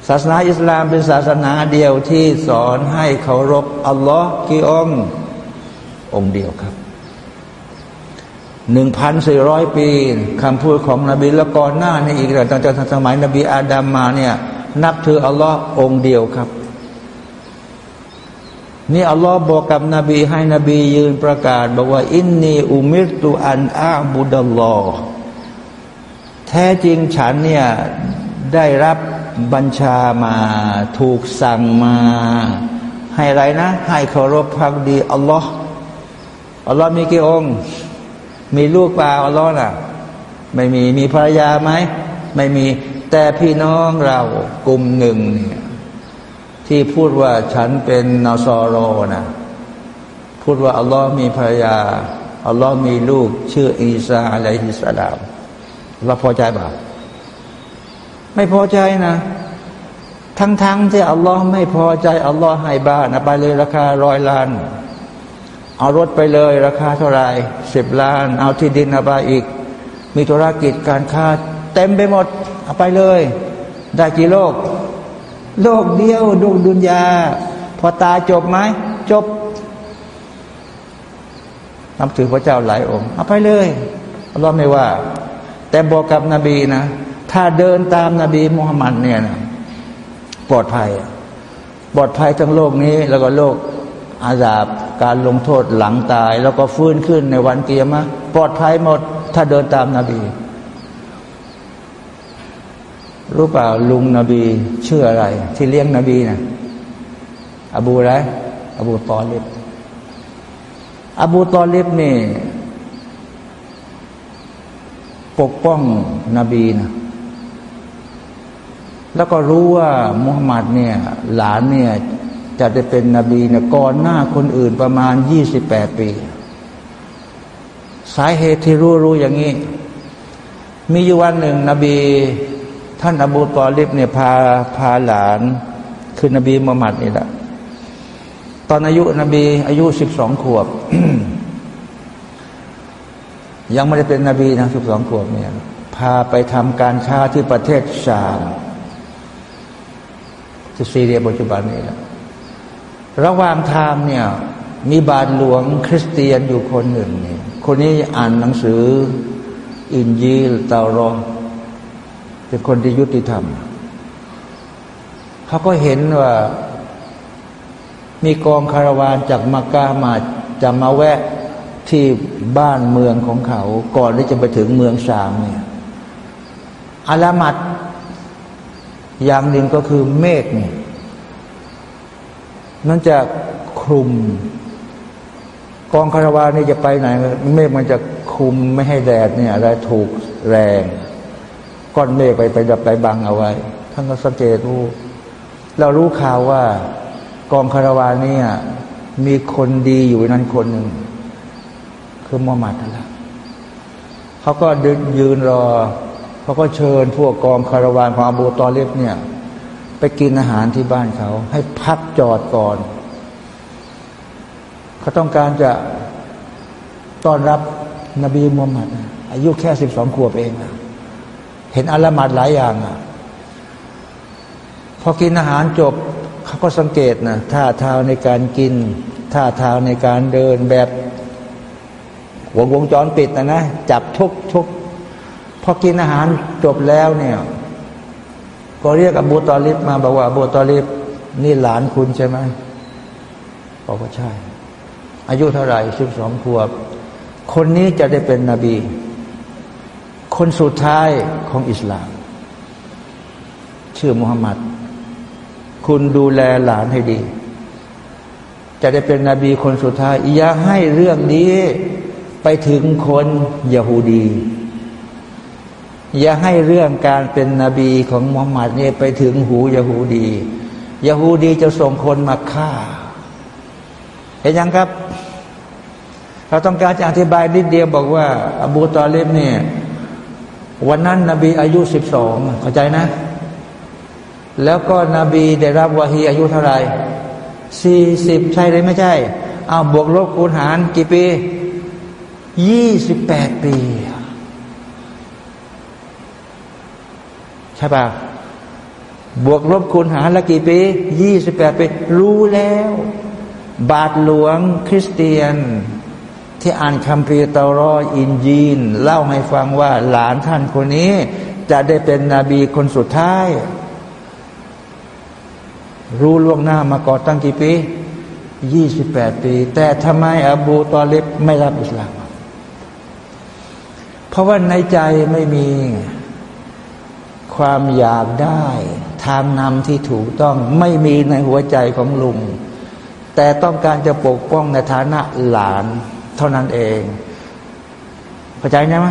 ศาสนาอิสลามเป็นศาสนาเดียวที่สอนให้เคารพอัลลอฮ์กี่องค์องเดียวครับหนึ่งพันสี่ร้อยปีคำพูดของนบีและก่อนหน้านี้อีกตั้งแต่สมัยนบีอาดัมมาเนี่ย นับถืออัลลอฮ์องเดียวครับ นี่อัลลอฮ์บอกกับนบีให้นบียืนประกาศ บอกว่า อินนีอุมิรตุอันอาบุดัลลอฮ์แท้จริงฉันเนี่ยได้รับบัญชามาถูกสั่งมา ให้ไรนะ ให้เคารพพักดีอัลลอฮ์อัลลอฮ์มีกี่องค์ มีลูกเปล่าอัลลอฮ์น่ะ ไม่มีมีภรรยาไหม ไม่มีแต่พี่น้องเรากลุ่มหนึ่งเนี่ย ที่พูดว่าฉันเป็นนอซอรอนะพูดว่าอัลลอฮ์มีภรรยาอัลลอฮ์มีลูก ชื่ออีซาอะลัยฮิสลามเราพอใจบ่าไม่พอใจนะ ทั้งๆทที่อัลลอฮ์ไม่พอใจอัลลอฮ์ให้บ้านะไปเลยราคาร้อยล้าน เอารถไปเลย ราคาเท่าไรสิบล้าน เอาที่ดินเอาไปอีก มีธุรกิจการค้าเต็มไปหมดเอาไปเลย ได้กี่โลก โลกเดียวดวงดุนยา พอตาจบไหมจบนับถือพระเจ้าหลายองค์เอาไปเลยอัลลอฮ์ไม่ว่า แต่บอกกับนบีนะ ถ้าเดินตามนาบีมุฮัมมัดเนี่ยนะปลอดภัย ปลอดภัยทั้งโลกนี้ แล้วก็โลกอาญาบการลงโทษหลังตาย แล้วก็ฟื้นขึ้นในวันเกียรมะปลอดภัยหมด ถ้าเดินตามนาบี รู้เปล่าลุงนบีชื่ออะไร ที่เลี้ยงนบีนะอบูไรอบูตอลิบอบูตอลิบนี่ ปกป้องนบีนะแล้วก็รู้ว่ามุฮัมมัดเนี่ย หลานเนี่ยจะได้เป็นนบีเนี่ยก่อนหน้าคนอื่นประมาณยี่สิบแปดปี สาเหตุที่รู้รู้อย่างนี้ มีอยู่วันหนึ่งนบี ท่านอบูตอลิบเนี่ยพาพาหลาน คือนบีมุฮัมมัดนี่แหละตอนอายุนบีอายุสิบสองขวบ ยังไม่ได้เป็นนบีนะสิบสองขวบเนี่ยพาไปทำการค้าที่ประเทศชาติที่ซีเรียปัจจุบันนี้แหละระหว่างทางเนี่ย มีบาทหลวงคริสเตียนอยู่คนหนึ่งเนี่ยคนนี้อ่านหนังสืออินยีลตารอ เป็นคนที่ยุติธรรม เขาก็เห็นว่า มีกองคาราวานจากมักกะมาจะมาแวะที่บ้านเมืองของเขา ก่อนที่จะไปถึงเมืองชามเนี่ยอาลามัดอย่างหนึ่งก็คือเมฆเนี่ยนั่นจะคลุม กองคาราวานี่จะไปไหน เมฆมันจะคุมไม่ให้แดดเนี่ยอะไรถูกแรง ก้อนเมฆไปไปดับไปบังเอาไว้ ท่านก็สังเกตรู้ เรารู้ข่าวว่ากองคาราวานนี่มีคนดีอยู่นั้นคนหนึ่ง คือมุฮัมมัดนั่นแหละเขาก็ดยืนรอเขาก็เชิญพวกกองคาราวานของอบูตอเลบเนี่ย ไปกินอาหารที่บ้านเขา ให้พักจอดก่อนเขาต้องการจะต้อนรับนบีมุฮัมมัด อายุแค่สิบสองขวบเองนะ ห็นอัลมัดหลายอย่างอะพอกินอาหารจบเขาก็สังเกตนะท่าทางในการกิน ท่าทางในการเดินแบบวงวงจรปิดนะนะจับทุกทุกพอกินอาหารจบแล้วเนี่ย ก็เรียกอบูตอลิบมาบอกว่าอบูตอลิบนี่หลานคุณใช่ไหมบอกว่าใช่ อายุเท่าไหร่สิบสองขวบ คนนี้จะได้เป็นนบี คนสุดท้าย ของอิสลาม เชื่อมุฮัมมัด คุณดูแลหลานให้ดี จะได้เป็นนบีคนสุดท้าย อย่าให้เรื่องนี้ไปถึงคนยะฮูดี อย่าให้เรื่องการเป็นนบีของมุฮัมมัดเนี่ยไปถึงหูยะฮูดียะฮูดีจะส่งคนมาฆ่าเห็นยังครับ เราต้องการจะอธิบายนิดเดียวบอกว่า อบูตอเลบเนี่ย วันนั้นนบีอายุสิบสองเข้าใจนะ แล้วก็นบีได้รับวะฮีอายุเท่าไหร่สี่สิบใช่หรือไม่ใช่ เอาบวกลบคูณหารกี่ปียี่สิบแปดปี ใช่ปะบวกลบคูณหารละกี่ปียี่สิบแปดปี รู้แล้ว บาทหลวงคริสเตียน ที่อ่านคัมภีตารออินจีน เล่าให้ฟังว่าหลานท่านคนนี้ จะได้เป็นนบีคนสุดท้าย รู้ล่วงหน้ามาก่อนตั้งกี่ปียี่สิบแปดปี แต่ทำไมอบูตอเลบไม่รับอิสลาม เพราะว่าในใจไม่มีความอยากได้ ทางนำที่ถูกต้องไม่มีในหัวใจของลุง แต่ต้องการจะปกป้องในฐานะหลาน เท่านั้นเองเข้าใจไหม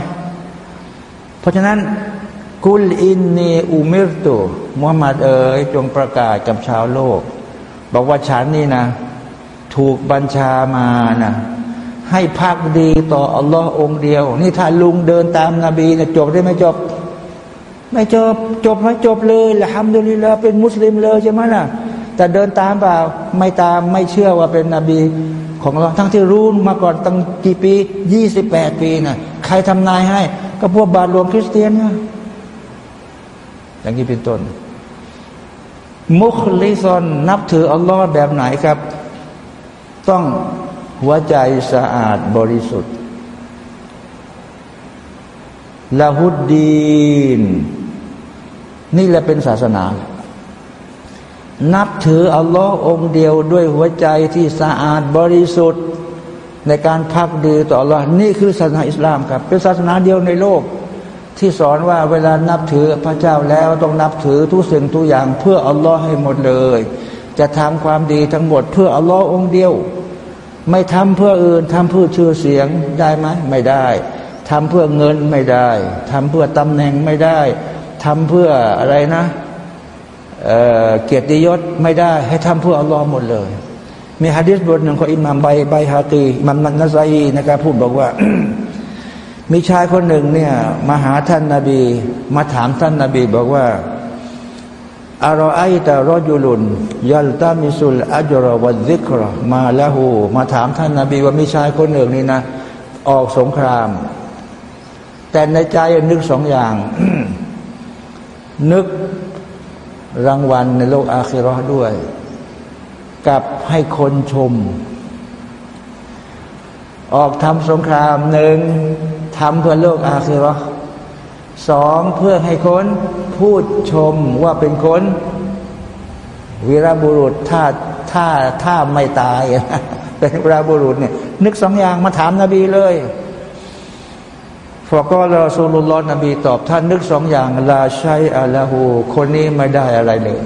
เพราะฉะนั้นกุลอินนีอุมิรตุมุฮัมมัดเอ๋ยจงประกาศกับชาวโลก บอกว่าฉันนี่นะ ถูกบัญชามานะให้พักดีต่ออัลลอฮ์องเดียว นี่ถ้าลุงเดินตามนาบีนะจบได้ไหมจบ ไม่จบจบไม่จบเลยละฮัมดุลิลลาเป็นมุสลิมเลยใช่ไหมล่ะแต่เดินตามเปล่าไม่ตามไม่เชื่อว่าเป็นนบี ของเราทั้งที่รู้มาก่อนตั้งกี่ปียี่สิบแปดปีนะ่ะใครทำนายให้ ก็พวกบาทหลวงคริสเตียนนะอย่างนี้เป็นต้น มุคลิซอนนับถืออัลลอฮ์แบบไหนครับ ต้องหัวใจสะอาดบริสุทธิ์ละหุดดีน นี่แหละเป็นศาสนา นับถืออัลลอฮ์องเดียวด้วยหัวใจที่สะอาดบริสุทธิ์ ในการพักดีต่ออัลลอฮ์นี่คือศาสนาอิสลามครับ เป็นศาสนาเดียวในโลก ที่สอนว่าเวลานับถือพระเจ้าแล้วต้องนับถือทุกสิ่งทุกอย่างเพื่ออัลลอฮ์ให้หมดเลย จะทำความดีทั้งหมดเพื่ออัลลอฮ์องเดียว ไม่ทำเพื่ออื่นทำเพื่อชื่อเสียงได้ไหมไม่ได้ทำเพื่อเงินไม่ได้ทำเพื่อตำแหน่งไม่ได้ทำเพื่ออะไรนะ เกียรติยศไม่ได้ให้ทำเพื่ออัลลอฮ์หมดเลย มีฮะดิษบทหนึ่งของอิมามใบใบฮาตีมันนันนาซีนะครับพูดบอกว่า มีชายคนหนึ่งเนี่ยมาหาท่านนาบี มาถามท่านนาบีบอกว่าอารอไอตารอจุลุนยัลตามิสุลอัจรวัซิกรมาละหูมาถามท่านนาบีว่ามีชายคนหนึ่งนี่นะ ออกสงคราม แต่ในใจนึกสองอย่าง นึก รางวัลในโลกอาคิรอด้วย กับให้คนชม ออกทำสงครามหนึ่งทำเพื่อโลกอาคิรอสองเพื่อให้คนพูดชมว่าเป็นคนวีรบุรุษถ้าถ้าถ้าไม่ตายเป็นวีรบุรุษเนี่ยนึกสองอย่างมาถามนาบีเลย ฟอก็รอสูลุลลอฮ์นบีตอบท่านนึกสองอย่างลาชัยอัลลหูคนนี้ไม่ได้อะไรเลย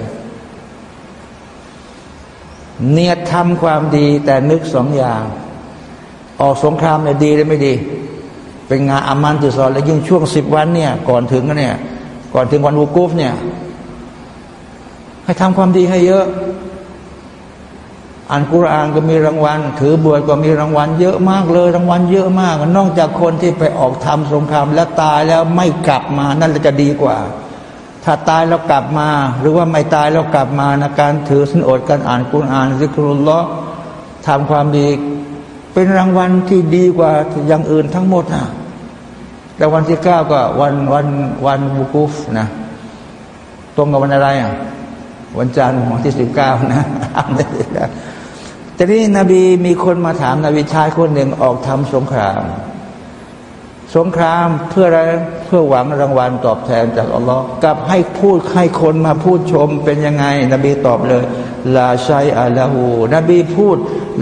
เนียทำความดีแต่นึกสองอย่าง ออกสงครามเนี่ยดีหรือไม่ดี เป็นงานอามันตุสอนแล้วยิ่งช่วงสิบวันเนี่ยก่อนถึงเนี่ย ก่อนถึงวันวูกูฟเนี่ย ให้ทำความดีให้เยอะ อ่านกุรอานก็มีรางวัล ถือบวชก็มีรางวัล เยอะมากเลยรางวัลเยอะมาก นอกจากคนที่ไปออกทำสงครามแล้วตายแล้วไม่กลับมานั่นจะดีกว่า ถ้าตายแล้วกลับมา หรือว่าไม่ตายแล้วกลับมานะการถือสินอดการอ่านกุรอานซิกรุลละทำความดี เป็นรางวัลที่ดีกว่าอย่างอื่นทั้งหมดนะแต่วันที่เก้าก็วันวันวันบุกุฟนะตรงกับวันอะไรอะวันจันทร์วันที่สิบเก้านะ ทีนี้นบีมีคนมาถามนาบีชายคนหนึ่งออกทำสงคราม สงครามเพื่ออะไรเพื่อหวังรางวัลตอบแทนจากอัลลอฮ์กับให้พูดให้คนมาพูดชมเป็นยังไง นบีตอบเลยลาชัยอาลาหูนบีพูด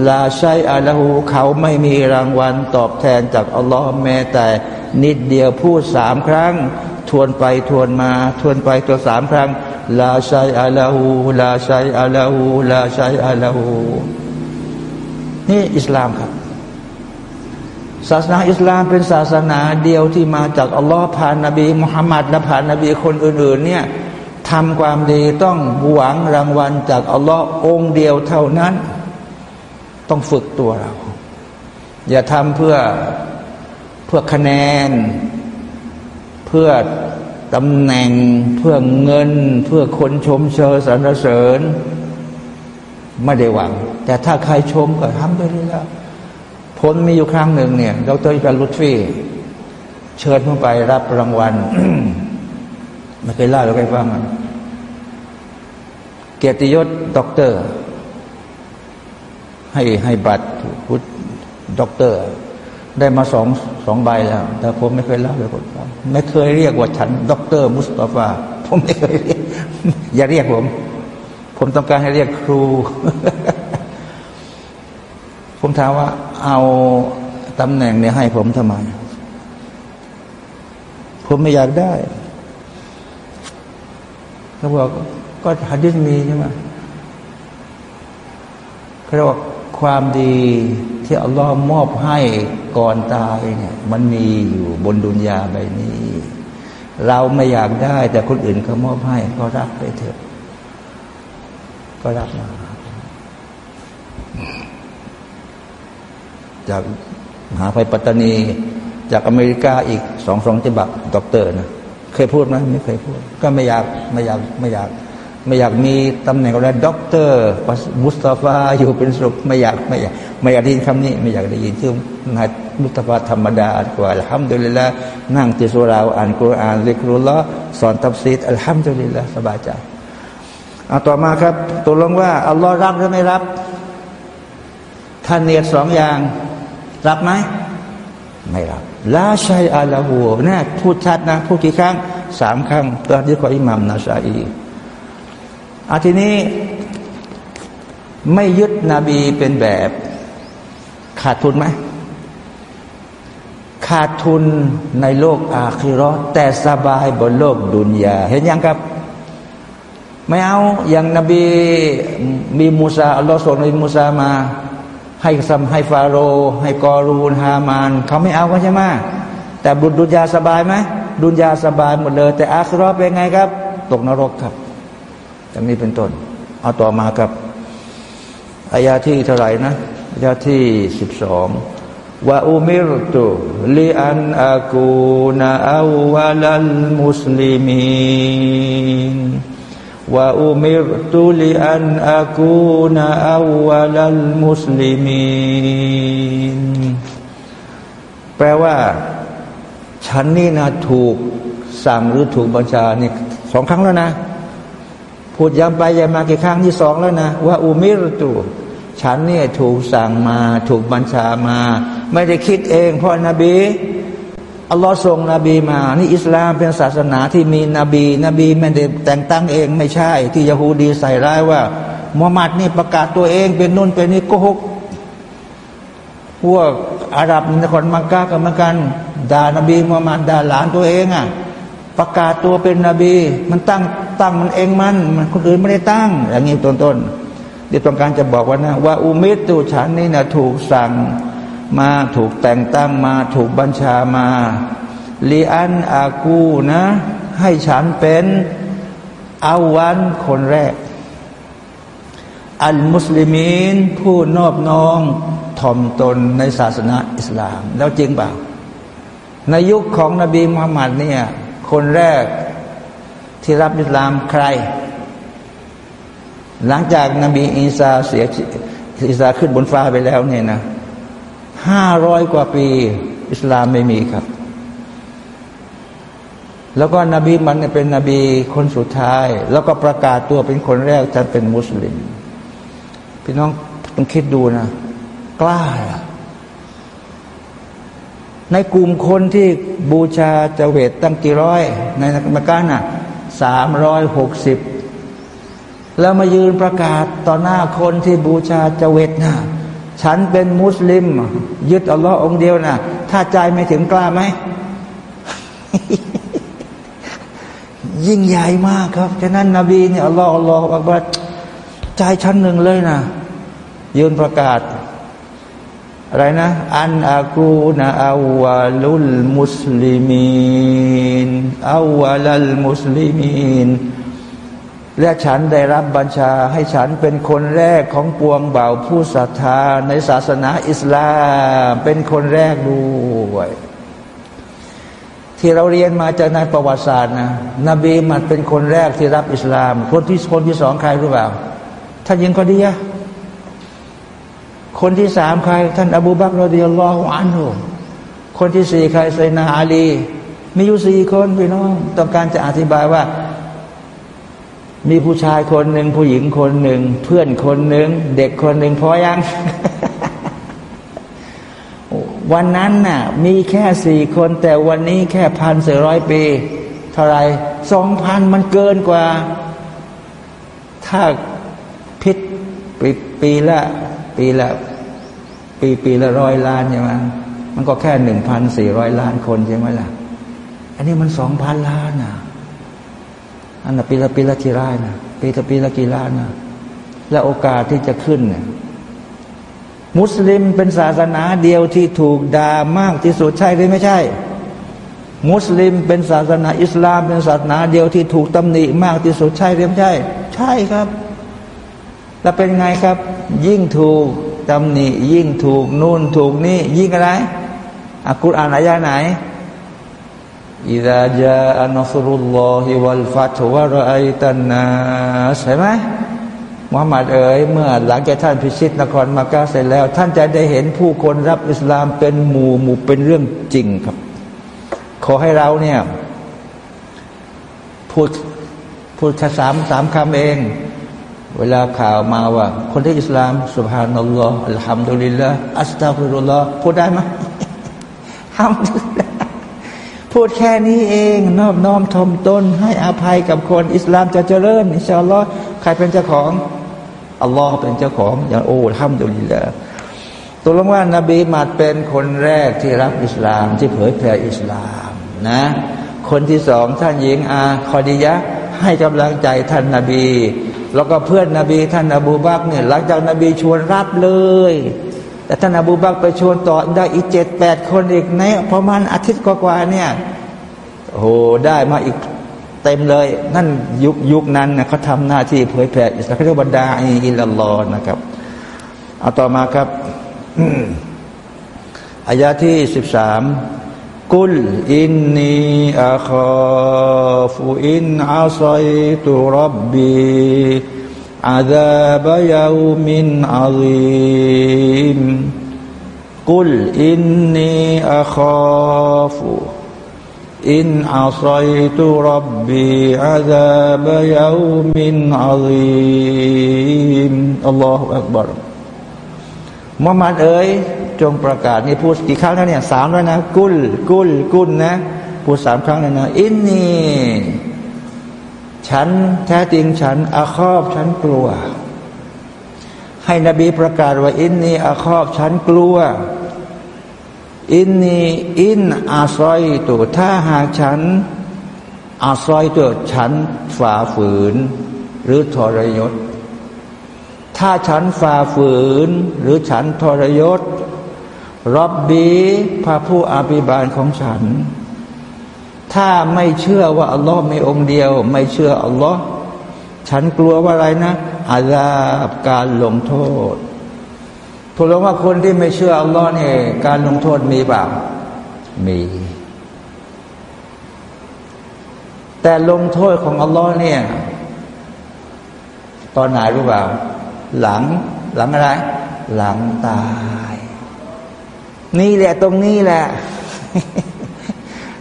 ลาชัยอาลาหูเขาไม่มีรางวัลตอบแทนจากอัลลอฮ์แม้แต่นิดเดียวพูดสามครั้ง ทวนไปทวนมา ทวนไปตัวสามครั้งลาชัยอาลาหูลาชัยอาลาหูลาชัยอาลาหู นี่อิสลามครับ ศาสนาอิสลามเป็นศาสนาเดียวที่มาจากอัลลอฮ์ผ่านนบีมุฮัมมัดและผ่านนบีคนอื่น ๆ เนี่ยทำความดีต้องหวังรางวัลจากอัลลอฮ์องเดียวเท่านั้น ต้องฝึกตัวเรา อย่าทำเพื่อเพื่อคะแนน เพื่อตำแหน่ง เพื่อเงิน เพื่อคนชมเชยสรรเสริญ ไม่ได้หวัง แต่ถ้าใครชมก็ทำไปเลยแล้วผลมีอยู่ครั้งหนึ่งเนี่ยดรอิการลุตฟีเชิญเข้าไปรับรางวัลไม่เคยเล่าหรือไงฟังเกียรติยศด็อกเตอร์ ให้ให้บัตรพุทธด็อกเตอร์ ได้มาสองสองใบแล้ว แต่ผมไม่เคยเล่าเลยคนฟังไม่เคยเรียกว่าฉันด็อกเตอร์ มุสตาฟาผมไม่เคยเรียกอย่าเรียกผม ผมต้องการให้เรียกครู ผมถามว่า เอาตำแหน่งเนี่ยให้ผมทำไม ผมไม่อยากได้เขาบอกก็ฮัดดิษมีใช่ไหมเขาเรียกว่าความดีที่อัลลอฮ์มอบให้ก่อนตายเนี่ย มันมีอยู่บนดุนยาใบนี้ เราไม่อยากได้ แต่คนอื่นเขามอบให้ก็รับไปเถอะ ก็รับมา จากมหาภัยปัตตานี จากอเมริกาอีกสองสองฉบับด็อกเตอร์นะเคยพูดไหมไม่เคยพูด ก็ไม่อยากไม่อยากไม่อยาก ไม่อยากมีตำแหน่งอะไรด็อกเตอร์มุสตาฟาอยู่เป็นสุขไม่อยากไม่อยากไม่อยากได้ยินคำนี้ ไม่อยากได้ยินชื่อนายมุสตาฟาธรรมดากว่าอัลฮัมดุลิลละนั่งติสุราอ่านกุรอานเิกรุลละสอนตับซีดอัลฮัมดุลิลละสบายใจ เอาต่อมาครับตกลงว่าอัลลอฮ์รับหรือไม่รับ ท่านเนียดสองอย่าง รับไหมไม่รับลาชัยอาลาหัวนะพูดชัดนะพูดกี่ครั้งสามครั้งตอนที่ขออิหมัมนาชาอีอาทีนี้ ไม่ยึดนบีเป็นแบบ ขาดทุนไหมขาดทุนในโลกอาคิรอแต่สบายบนโลกดุนยา เห็นยังครับ ไม่เอาอย่างนบีมีมูซาอัลลอฮ์ส่งนบีมูซามา ให้ซัมให้ฟาโรให้กอรูนฮามาน เขาไม่เอากันใช่ไหมแต่บุญดุนยาสบายไหมดุนยาสบายหมดเลย แต่อาครอเป็นไงครับ ตกนรกครับอย่างนี้เป็นต้น เอาต่อมาครับอายาที่เท่าไหร่นะอายาที่สิบสองว่าอุมิรตุลีอันอากูนาอาวะลัลมุสลิมีน ว่าอุมิรตุลิอันอากูนอาวัลมุสลิมีนแปลว่า ฉันนี่นะถูกสั่งหรือถูกบัญชานี่สองครั้งแล้วนะ พูดย้ำไปย้ำมากี่ครั้งที่สองแล้วนะ ว่าอุมิรตุฉันเนี่ยถูกสั่งมา ถูกบัญชามา ไม่ได้คิดเองเพราะนบี อัลลอฮ์ส่งนบีมา นี่อิสลามเป็นศาสนาที่มีนบี นบีไม่ได้แต่งตั้งเองไม่ใช่ ที่ยะฮูดีใส่ร้ายว่ามุฮัมมัดนี่ประกาศตัวเองเป็นนุ่นเป็นนี่โกหกพวกอาหรับนครมักกะก็เหมือนกันด่านบีมุฮัมมัดด่าหลานตัวเองอะประกาศตัวเป็นนบี มันตั้งตั้งมันเองมันมันคนอื่นไม่ได้ตั้ง อย่างนี้ต้นต้นเดี๋ยวต้องการจะบอกว่านะว่าอุมิตตูฉันนี่นะถูกสั่ง มาถูกแต่งตั้งมาถูกบัญชามาลีอันอากูนะ ให้ฉันเป็นอาวันคนแรก อัลมุสลิมีนผู้นอบน้อมถ่อมตนในศาสนาอิสลาม แล้วจริงเปล่าในยุคของนบีมุฮัมมัดเนี่ยคนแรกที่รับอิสลามใคร หลังจากนบีอีสาเสียอิสาขึ้นบนฟ้าไปแล้วเนี่ยนะ ห้าร้อยกว่าปี อิสลามไม่มีครับ แล้วก็นบีมันเป็นนบีคนสุดท้าย แล้วก็ประกาศตัวเป็นคนแรกจะเป็นมุสลิม พี่น้องต้องคิดดูนะ กล้า ในกลุ่มคนที่บูชาเจเวตตั้งกี่ร้อย ในนักมการน่ะสามร้อยหกสิบแล้วมายืนประกาศต่อหน้าคนที่บูชาเจเวตน่ะ ฉันเป็นมุสลิม ยึดอัลลอฮ์องเดียวนะถ้าใจไม่ถึงกล้าไหม ยิ่งใหญ่มากครับ ฉะนั้นนบีเนี่ยอัลลอฮ์อัลลอฮ์อักบัรใจชั้นหนึ่งเลยนะยืนประกาศ อะไรนะ อันอากูนะอาวาลุลมุสลิมีนอาวาลัลมุสลิมีน และฉันได้รับบัญชาให้ฉันเป็นคนแรกของปวงเบาผู้ศรัทธาในศาสนาอิสลาม เป็นคนแรกด้วยที่เราเรียนมาจากในประวัติศาสตร์นะนบีมันเป็นคนแรกที่รับอิสลาม คนที่คนที่สองใครรู้เปล่าท่านยิงก็ดีอะคนที่สามใคร ท่านอบูบักรอดิยัลลอฮุอันฮุคนที่สี่ใครไซนาอาลี มีอยู่สี่คนพี่น้อง ต้องการจะอธิบายว่า มีผู้ชายคนหนึ่งผู้หญิงคนหนึ่ง เพื่อนคนหนึ่ง เด็กคนหนึ่งพอยัง วันนั้นน่ะ มีแค่สี่คน แต่วันนี้แค่พันสี่ร้อยปี เท่าไรสองพันมันเกินกว่า ถ้าพิษปีปีละ ปีละ ปีปีละร้อยล้านใช่ไหมมันก็แค่หนึ่งพันสี่ร้อยล้านคนใช่ไหมล่ะ อันนี้มันสองพันล้านอะ อันนั้นปีละปีละกี่ล้านะปีละปีละกี่ล้านนะและโอกาสที่จะขึ้นเนี่ยมุสลิมเป็นศาสนาเดียวที่ถูกด่ามากที่สุดใช่หรือไม่ใช่ มุสลิมเป็นศาสนาอิสลาม เป็นศาสนาเดียวที่ถูกตำหนิมากที่สุดใช่หรือไม่ใช่ ใช่ครับ แล้วเป็นไงครับ ยิ่งถูกตำหนิ ยิ่งถูกนู่นถูกนี่ยิ่งอะไรอักุรอานอายาไหน อิดะจาอันสุรุลลอฮิวัลฟัตวะรอตันนาใช่ไหมมุฮัมมัดเอ๋ยเมื่อหลังจากท่านพิชิตนครมักกะเสร็จแล้ว ท่านจะได้เห็นผู้คนรับอิสลามเป็นหมู่หมู่เป็นเรื่องจริงครับ ขอให้เราเนี่ยพูดพูดแค่สามสามคำเอง เวลาข่าวมาว่า คนที่อิสลามสุบฮานัลลอฮ์อัลฮัมดุลิลละอัสตัฟิรุลลอฮ์พูดได้ไหมฮัมดุลิล พูดแค่นี้เองนอบน้อมทมตนให้อภัยกับคนอิสลามจะเจริญอินชาอัลลอฮ์ใครเป็นเจ้าของอัลลอฮ์เป็นเจ้าของอย่างโอ้ทำดุลิละตัวลงว่านบีมาเป็นคนแรกที่รับอิสลามที่เผยแผ่อิสลามนะ คนที่สองท่านหญิงอาคอดียะให้กำลังใจท่านนาบี แล้วก็เพื่อนนบีท่านอบูบักเนี่ยหลังจากนบีชวนรับเลย แต่ท่านอบูบักไปชวนต่อได้อีกเจ็ดแปดคนอีกในประมาณอาทิตย์กว่าๆเนี่ยโหได้มาอีกเต็มเลย นั่นยุคยุคนั้นนะเขาทำหน้าที่เผยแผ่อิสลามเขาเรียกว่าดาอิลลอนะครับเอาต่อมาครับอายาที่สิบสามกุลอินนีอาคาฟูอินอาซัยตุรับบี อาซาบยาวมินอาลีมกุลอินนีอัคอฟุอินอัศรัยตุรับบีอาซาบยาวมินอาลีมอัลลอฮฺอักบารมุฮัมมัดเอ๋ยจงประกาศนี่พูดกี่ครั้งแล้วเนี่ยสามแล้วนะ กุล กุล กุลนะ พูดสามครั้งแล้วนะ อินนี ฉันแท้จริงฉันอาคอบฉันกลัว ให้นบีประกาศว่าอินนีอาคอบฉันกลัว อินนีอินอาซอยตัวถ้าหากฉัน อาซอยตัวฉันฝ่าฝืน หรือทรยศ ถ้าฉันฝ่าฝืน หรือฉันทรยศรับบีพระผู้อภิบาลของฉัน ถ้าไม่เชื่อว่าอัลลอฮ์มีองค์เดียว ไม่เชื่ออัลลอฮ์ฉันกลัวว่าอะไรนะอาญาบการลงโทษถูกลงว่าคนที่ไม่เชื่ออัลลอฮ์เนี่ยการลงโทษมีเปล่ามี แต่ลงโทษของอัลลอฮ์เนี่ยตอนไหนรู้เปล่า หลังหลังอะไร หลังตาย นี่แหละตรงนี้แหละ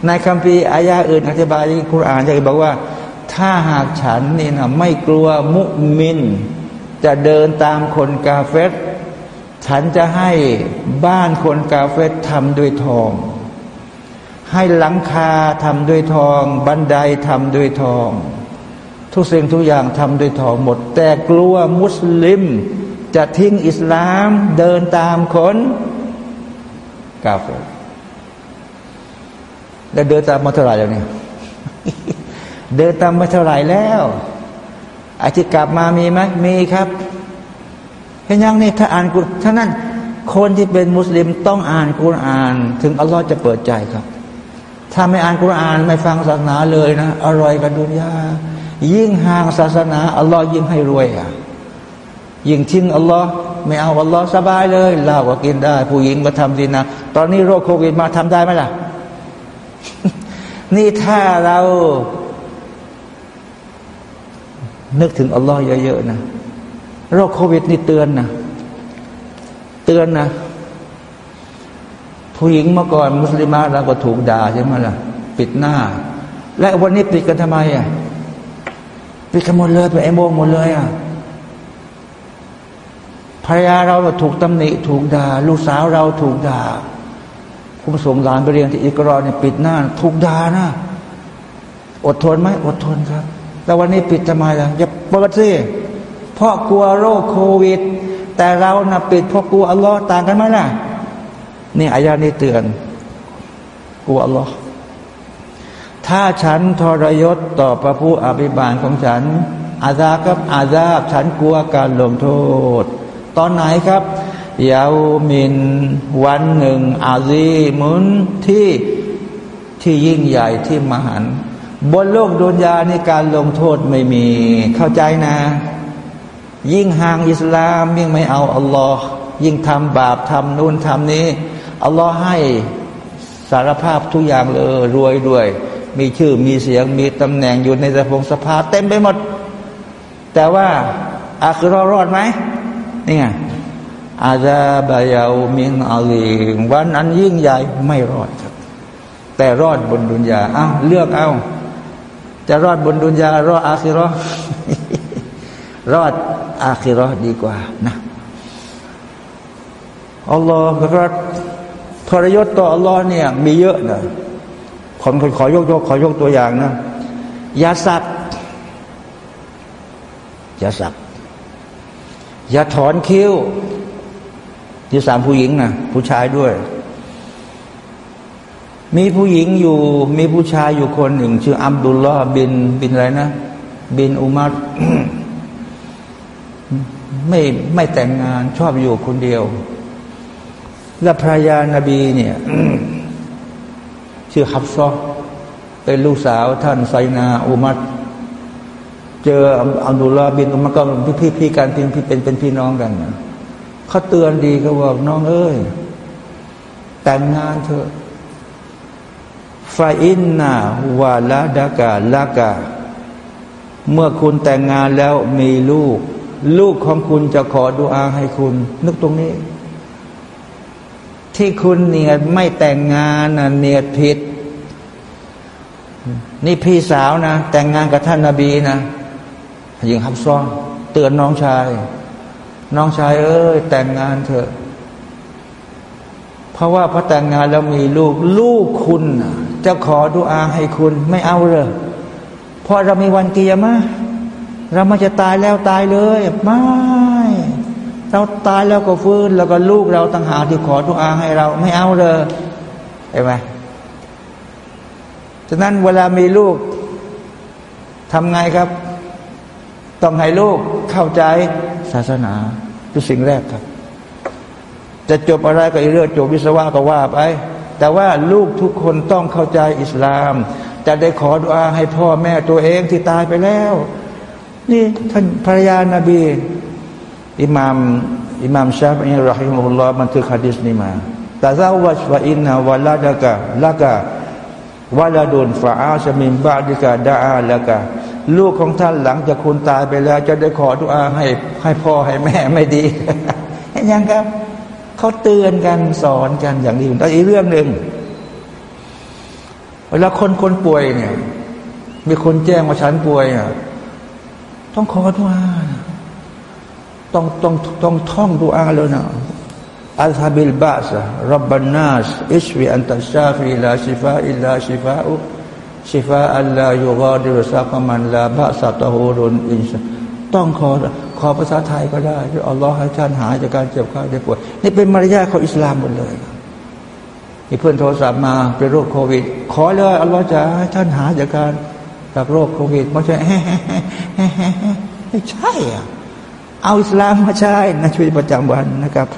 ในคัมภีร์อายาอื่นอธิบายที่คุรานจะบอกว่า ถ้าหากฉันนี่นะไม่กลัวมุมิน จะเดินตามคนกาเฟตฉันจะให้บ้านคนกาเฟตทำด้วยทอง ให้หลังคาทำด้วยทอง บันไดทำด้วยทอง ทุกสิ่งทุกอย่างทำด้วยทองหมด แต่กลัวมุสลิม จะทิ้งอิสลามเดินตามคนกาเฟต แล้วเดินตามมาเท่าไหร่แล้วเนี่ยเดินตามมาเท่าไหร่แล้วอาทิตย์กลับมามีไหมมีครับเห็นยังนี่ถ้าอ่านกุรท่านั้น คนที่เป็นมุสลิมต้องอ่านกุรอาน ถึงอัลลอฮ์จะเปิดใจครับ ถ้าไม่อ่านกุรอานไม่ฟังศาสนาเลยนะอร่อยกับดุนยายิ่งห่างศาสนาอัลลอฮ์ยิ่งให้รวยอะยิ่งทิ้งอัลลอฮ์ไม่เอาอัลลอฮ์สบายเลยเหล้าก็กินได้ ผู้หญิงก็ทำดีนะ ตอนนี้โรคโควิดมาทำได้ไหมล่ะ นี่ถ้าเรา นึกถึงอัลลอฮ์เยอะๆนะโรคโควิดนี่เตือนนะเตือนนะผู้หญิงเมื่อก่อน มุสลิมาเราก็ถูกด่าใช่ไหมล่ะ ปิดหน้า และวันนี้ปิดกันทำไมอะปิดกันหมดเลยไปไอ้โมงหมดเลยอะภรรยาเราถูกตำหนิ ถูกด่า ลูกสาวเราถูกด่า คุณส่งหลานไปเรียนที่อิกรอเนี่ยปิดหน้าถูกดานะ อดทนไหมอดทนครับแต่วันนี้ปิดทำไมล่ะอย่าเปิดสิเพราะกลัวโรคโควิด แต่เรานะ่ะปิดเพราะกลัวอัลลอฮ์ต่างกันไหมล่ะนี่อายานี้เตือนกลัวอัลลอฮ์ถ้าฉันทรยศต่อพระผู้อภิบาลของฉันอาซากับอาซาบฉันกลัวการลงโทษ ตอนไหนครับ ยาวมิน วันหนึ่ง อาซีมุนที่ที่ยิ่งใหญ่ที่มหันบนโลกดุนยานี่การลงโทษไม่มี เข้าใจนะ ยิ่งห่างอิสลามยิ่งไม่เอาอัลลอฮ์ยิ่งทำบาปทำนู่นทำนี้อัลลอฮ์ให้สารภาพทุกอย่างเลย รวยด้วย มีชื่อมีเสียงมีตำแหน่งอยู่ในสภงสภาเต็มไปหมด แต่ว่าอาคือรอรอดไหมนี่ไง อาซาบายามินอาลีวันนั้นยิ่งใหญ่ไม่รอดครับ แต่รอดบนดุนยาเอาเลือกเอา จะรอดบนดุนยารอดอาคิรอรอดอาคิรอดีกว่านะอัลลอฮ์พระทรยศต่ออัลลอฮ์เนี่ย มีเยอะนะขอขอยกยกขอยกตัวอย่างนะยาสักยาสักยาถอนคิ้ว ที่สามผู้หญิงนะผู้ชายด้วย มีผู้หญิงอยู่ มีผู้ชายอยู่คนหนึ่ง ชื่ออัมดุลลอฮ์บินบินอะไรนะบินอุมัรไม่ไม่แต่งงานชอบอยู่คนเดียว และภรรยานาบีเนี่ย ชื่อฮับซอเป็นลูกสาวท่านไซนาอุมัดเจออัมดุลลาบินอุมัดก็พี่พี่พี่กันพี่เป็นเป็นพี่น้องกัน เขาเตือนดีเขาบอกน้องเอ้ย แต่งงานเถอะฟาอินนาวาลาดากาลากา เมื่อคุณแต่งงานแล้วมีลูก ลูกของคุณจะขอดุอาให้คุณ นึกตรงนี้ ที่คุณเนียดไม่แต่งงานนะเนียดผิด นี่พี่สาวนะ แต่งงานกับท่านนาบีนะยิงฮับซ้อนเตือนน้องชาย น้องชายเอ้ยแต่งงานเถอะ เพราะว่าพอแต่งงานแล้วมีลูก ลูกคุณจะขอดุอาให้คุณไม่เอาเลยเพราะเรามีวันเกียร์มาเราไม่จะตายแล้วตายเลยไม่เราตายแล้วก็ฟื้นแล้วก็ลูกเราต่างหากที่ขอทุกอาให้เรา ไม่เอาเลยเห็นไหมฉะนั้นเวลามีลูกทำไงครับ ต้องให้ลูกเข้าใจ ศาสนาคือสิ่งแรกครับ จะจบอะไรก็อีเรื่องจบวิศวะก็ว่าไป แต่ว่าลูกทุกคนต้องเข้าใจอิสลาม จะได้ขอดุอาให้พ่อแม่ตัวเองที่ตายไปแล้ว นี่ท่านภรรยานาบี อิหมามอิหมามชาฟีรอฮิมุลลอฮ์บันทึกฮะดิษนี้มาตาซาวัชวะอินนาวะลาดะกะละกะวะลาดุนฟาอาชมินบาดิกะดาอาละกะ ลูกของท่านหลังจากคุณตายไปแล้ว จะได้ขอดุอาให้ให้พ่อให้แม่ไม่ดีเห็นยังครับเขาเตือนกันสอนกันอย่างนี้แต่อีกเรื่องหนึ่งเวลาคนคนป่วยเนี่ย มีคนแจ้งว่าฉันป่วยอะต้องขอดุอาต้องต้องต้องท่องดุอาเลยนะอัลฮะบิลบาสรับบานาสอิชวีอันตัชาฟีลาชิฟาอิลลาชิฟาอุ ชิฟาอัลลายูกอดิรุสักมันลาบะสัตหูรุนอินต้องขอขอภาษาไทยก็ได้ที่อัลลอฮ์ให้ท่านหายจากการเจ็บไข้ได้ป่วยนี่เป็นมารยาทของอิสลามหมดเลยมีเพื่อนโทรศัพท์มาเป็นโรคโควิด ขอเลยอัลลอฮ์จะให้ท่านหายจากการจากโรคโควิดไม่ใช่ไม่ใช่อะเอาอิสลามมาใช้ในชีวิตประจำวันนะครับ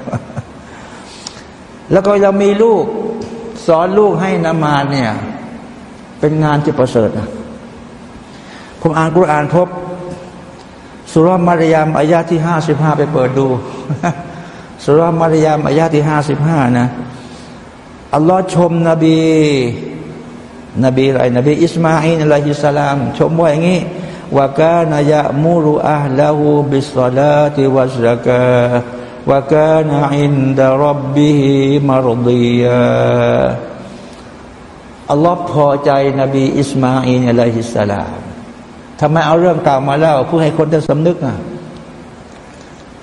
แล้วก็ยังมีลูก สอนลูกให้นมาซเนี่ย เป็นงานที่ประเสริฐนะผมอ่านกุรอานพบซูเราะห์มัรยัมอายาที่ห้าสิบห้าไปเปิดดูซูเราะห์มัรยัมอายาที่ห้าสิบห้านะอัลลอฮ์ชมนบี นบีอะไรนบีอิสมาอินอะลัยฮิสสลามชมว่าอย่างนี้ว่ากานายะมูรุอัลลาหูบิสซาลาติวัสกะوكان عند ربه مرضيا อัลลอฮ์พอใจนบีอิสมาอินอะลัยฮิสสลามทำไมเอาเรื่องเก่ามาแล้วเพื่อให้คนได้สำนึกอะ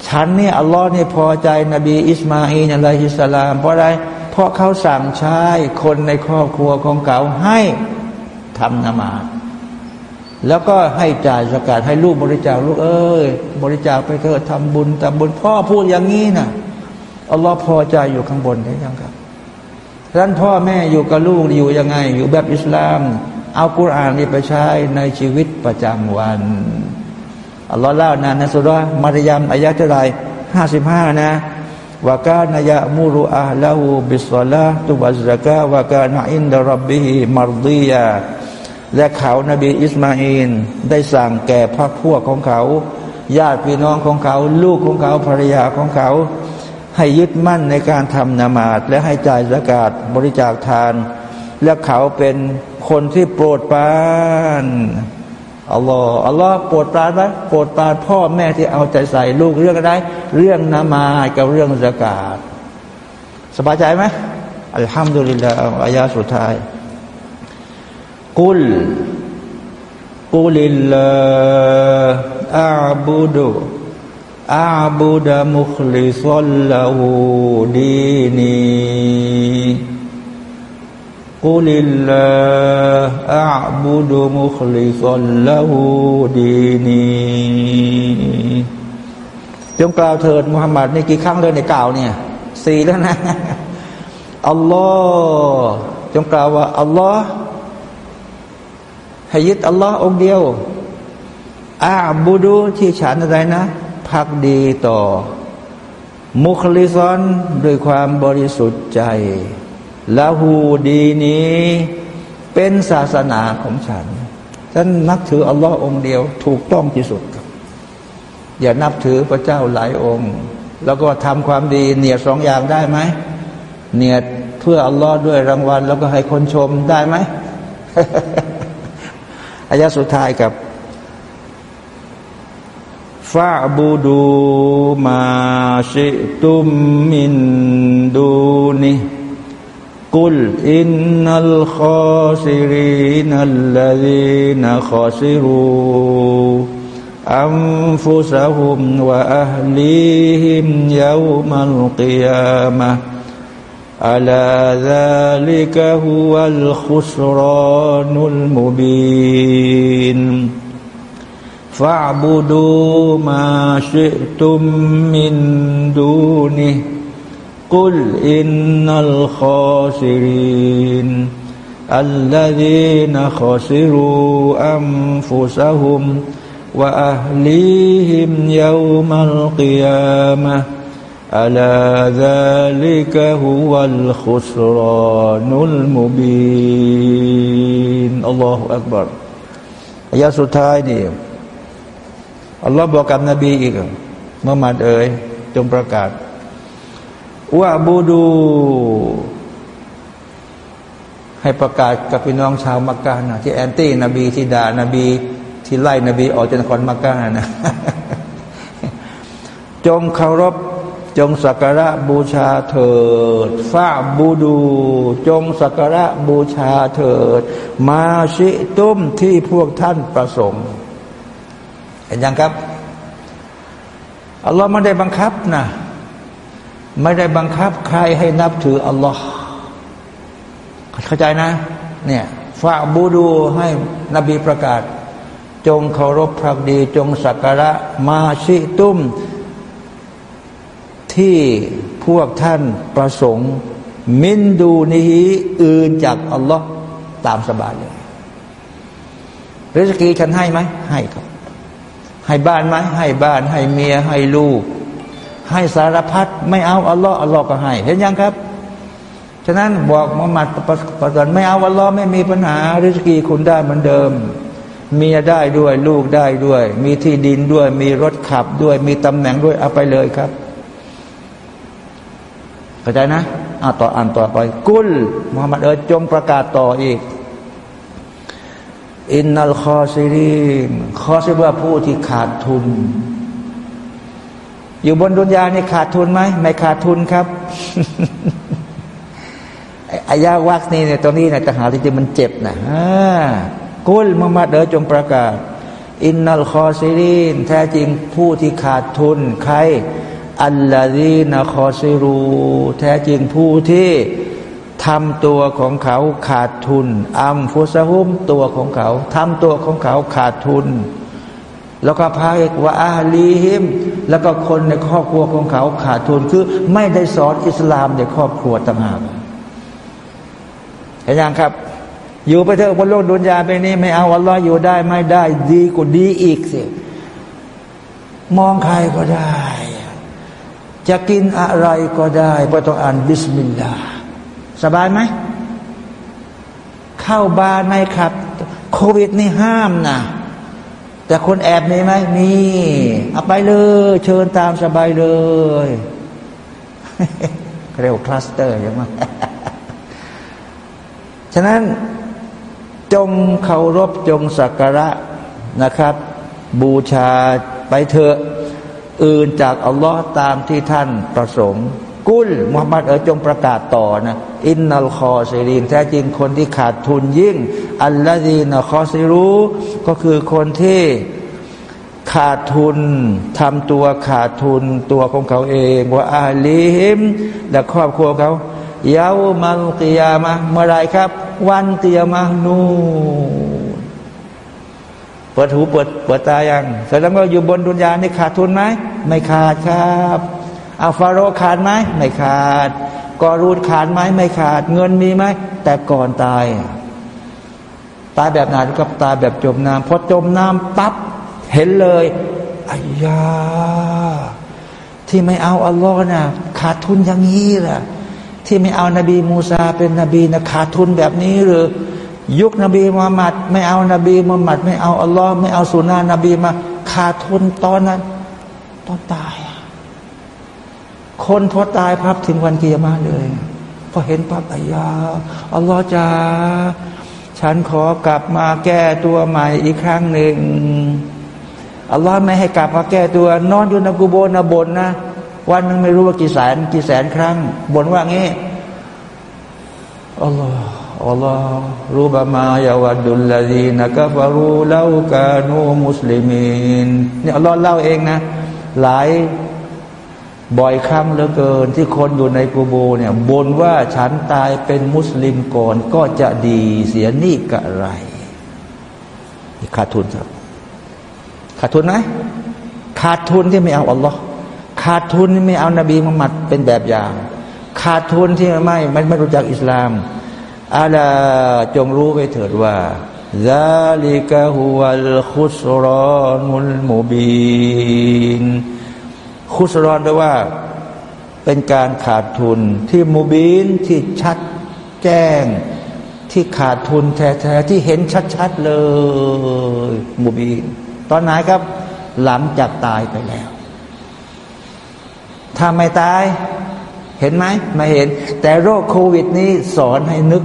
ฉันนี่อัลลอฮ์นี่พอใจนบีอิสมาอินอะลัยฮิสสลาม เพราะอะไร เพราะเขาสั่งใช้คนในครอบครัวของเขาให้ทำนมาซแล้วก็ให้จ่ายซะกาตให้ลูกบริจาคลูกเอ้ยบริจาคไปเถอะทำบุญทำบุญพ่อพูดอย่างนี้นะอัลลอฮ์พอใจอยู่ข้างบนได้ยังครับ ท่านพ่อแม่อยู่กับลูกอยู่ยังไง อยู่แบบอิสลาม เอากุรอานนี่ไปใช้ในชีวิตประจำวันอัลลอฮ์เล่านะในซูเราะฮ์มัรยัมอายะฮ์เท่าไรห้าสิบห้านะوكان يأمر أهله بالصلاة والزكاة وكان عند ربه مرضياและเขานบีอิสมาอินได้สั่งแก่พรรคพวกของเขา ญาติพี่น้องของเขา ลูกของเขาภรรยาของเขา ให้ยึดมั่นในการทำนามาตและให้จ่ายสกาดบริจาคทาน และเขาเป็นคนที่โปรดปรานอัลลอฮ์อัลลอฮ์โปรดปรานไหมโปรดปรานพ่อแม่ที่เอาใจใส่ลูกเรื่องอะไร เรื่องนามากับเรื่องสกาดสบายใจไหมอัลฮัมดุลิลลาห์อายาสุดท้าย กุลกุลิลลาอาบุดุ อาบุดะมุคลิซัลลาหูดีนีกุลิลลาอาบุดมุคลิซัลลาหูดีนีจงกล่าวเถิดมุฮัมมัดนี่กี่ครั้งเลยในกล่าวเนี่ยสี่แล้วนะอัลลอฮ์จงกล่าวว่าอัลลอฮ์ให้ยึดอัลลอฮ์องเดียวอาบูดูที่ฉันอะไรนะ พักดีต่อ มุคลิซอนด้วยความบริสุทธิ์ใจละหูดีนี้เป็นศาสนาของฉัน ฉันนับถืออัลลอฮ์องเดียวถูกต้องที่สุดครับ อย่านับถือพระเจ้าหลายองค์ แล้วก็ทำความดีเนียดสองอย่างได้ไหมเนียดเพื่ออัลลอฮ์ด้วยรางวัล แล้วก็ให้คนชมได้ไหมอายะสุดท้ายกับ ฟาบูดูมาชิตุมมินดูนิกุลอินนัลขอซิรินัลลดีนัขอซิรูอัมฟุสะฮุมวะอัลลีฮิมยาวมัลกิยามะอัลาซาลิกะฮุวัลขุสรานุลมุบิน فاعبدوا ما شئتم من دونه قل إن الخاسرين الذين خسروا أنفسهم وأهليهم يوم القيامة ألا ذلك هو الخسران المبين الله أكبر อายะสุดท้ายนี่ อัลลอฮ์บอกกับนบีอีกเมื่อมาเอ๋ยจงประกาศว่าบูดู ให้ประกาศกับพี่น้องชาวมักกะนะที่แอนตี้นบีที่ด่านบี ที่ไล่นบี ออกจากนครมักกะนะจงเคารพจงสักการะบูชาเถิดฟาบูดู จงสักการะบูชาเถิด มาชิตุ้มที่พวกท่านประสงค์ เห็นยังครับอัลลอฮ์ไม่ได้บังคับนะไม่ได้บังคับใครให้นับถืออัลลอฮ์เข้าใจนะ เนี่ยฝากบูดูให้นบีประกาศ จงเคารพพระดี จงสักการะมาชิตุ้ม ที่พวกท่านประสงค์ มินดูนี้อื่นจากอัลลอฮ์ตามสบายเลยริสกีฉันให้ไหมให้ครับ ให้บ้านไหมให้บ้านให้เมียให้ลูก ให้สารพัดไม่เอาอัลลอฮ์อัลลอฮ์ก็ให้ เห็นยังครับ ฉะนั้นบอกมุฮัมมัดประกาศไม่เอาอัลลอฮ์ไม่มีปัญหาริสกีคุณได้เหมือนเดิม เมียได้ด้วยลูกได้ด้วย มีที่ดินด้วย มีรถขับด้วย มีตำแหน่งด้วยเอาไปเลยครับเข้าใจนะอ่าต่ออ่านต่อไป กุลมุฮัมมัดเอ๋ยจงประกาศต่ออีก อินนัลคอซิรีนคอซิว่าผู้ที่ขาดทุน อยู่บนดุนยานี่ขาดทุนไหมไม่ขาดทุนครับอายาวักนี่เนี่ยตรงนี้เนี่ยทหารที่จริงมันเจ็บนะกุลมุฮัมมัดอจงประกาศ อินนัลคอซิรีนแท้จริงผู้ที่ขาดทุน ใครอัลลอฮีนคอซิรู แท้จริงผู้ที่ ทำตัวของเขาขาดทุน อัมฟุสฮุมตัวของเขาทำตัวของเขาขาดทุน แล้วก็พายว่าอาลีฮิม แล้วก็คนในครอบครัวของเขาขาดทุนคือไม่ได้สอนอิสลามในครอบครัวต่างหากเห็นยังครับ อยู่ไปเถอะบนโลกดุนยาไปนี้ ไม่เอาอัลลอฮ์อยู่ได้ไม่ได้ ดีกว่าดีอีกสิมองใครก็ได้ จะกินอะไรก็ได้พอต้องอ่านبسم الله สบายไหม เข้าบาร์ไหมครับ โควิดนี่ห้ามนะแต่คนแอบมีไหมมีเอาไปเลย เชิญตามสบายเลยเรียกคลัสเตอร์ใช่ไหมฉะนั้นจงเคารพจงสักการะนะครับ บูชาไปเถอะ อื่นจากอัลลอฮ์ตามที่ท่านประสงค์ قل มุฮัมมัดเอ๋ยจงประกาศต่อนะإن الخاسرين แท้จริงคนที่ขาดทุนยิ่ง الذين خسروا ก็คือคนที่ขาดทุนทำตัวขาดทุนตัวของเขาเองوأهليهمและครอบครัวเขาเยาวมัลกิยามะเมื่อไรครับ วันเตียมานูเปิดหูเปิดเปิดตายังแสดงว่าอยู่บนดุนยานี่ขาดทุนไหมไม่ขาดครับ อาฟาโรขาดไหมไม่ขาดกอรูดขาดไหมไม่ขาด เงินมีไหมแต่ก่อนตาย ตายแบบไหนก็ตายแบบจมน้ำพอจมน้ำปั๊บเห็นเลยอายาที่ไม่เอาอัลลอฮ์นะขาดทุนอย่างนี้แหละที่ไม่เอานบีมูซาเป็นนบีนะขาดทุนแบบนี้หรือ ยุคนบีมุฮัมมัดไม่เอานบีมุฮัมมัดไม่เอาอัลลอฮ์ไม่เอาสุนานะนบีมาขาดทุนตอนนั้น ตอนตาย คนพอตายพับถึงวันกียรมาเลย พอเห็นพับอายาอัลลอฮ์จะฉันขอกลับมาแก้ตัวใหม่อีกครั้งหนึ่งอัลลอฮ์ไม่ให้กลับมาแก้ตัวนอนอยู่ในกุโบนบนนะวันนึงไม่รู้ว่ากี่แสนกี่แสนครั้งบนว่างี้อัลลอฮ์อัลลอฮ์รูบามายาวัดุลลาดีนักฟารูเล่ากานูมุสลิมินนี่อัลลอฮ์เล่าเองนะ หลาย บ่อยครั้งเหลือเกินที่คนอยู่ในกูโบเนี่ยบนว่าฉันตายเป็นมุสลิมก่อนก็จะดีเสียนี่กะไรขาดทุนครับขาดทุนไหมขาดทุนที่ไม่เอาอัลลอฮ์ขาดทุนที่ไม่เอานบีมุฮัมมัดเป็นแบบอย่าง ขาดทุนที่ไม่ไม่ไม่รู้จักอิสลามอาลาจงรู้ไปเถิดว่าซาลิกะฮุวัลคุสรอนุลมูบิน คุสรอนแปลว่า เป็นการขาดทุนที่มูบินที่ชัดแจ้ง ที่ขาดทุนแท้ๆที่เห็นชัดๆเลยมูบินตอนไหนครับ หลังจากตายไปแล้ว ถ้าไม่ตาย เห็นไหมไม่เห็น แต่โรคโควิดนี้สอนให้นึก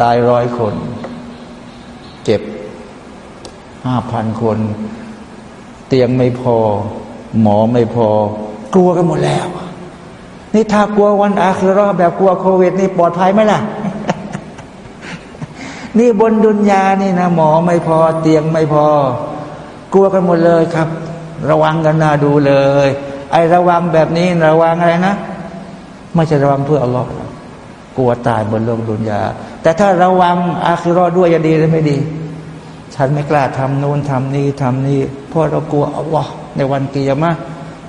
ตายร้อยคน เจ็บห้าพันคน เตียงไม่พอ หมอไม่พอ กลัวกันหมดแล้ว นี่ถ้ากลัววันอาครอบแบบกลัวโควิด นี่ปลอดภัยไหมล่ะ นี่บนดุนยานี่นะหมอไม่พอ เตียงไม่พอ กลัวกันหมดเลยครับ ระวังกันนาดูเลย ไอระวังแบบนี้ระวังอะไรนะไม่ใช่ระวังเพื่ออัลลอฮ์กลัวตายบนโลกดุนยา แต่ถ้าระวังอาคิรอด้วยจะดีหรือไม่ดี ฉันไม่กล้าทำโน้นทำนี้ทำนี้เพราะเรากลัวอัลลอฮ์ในวันกิยามะ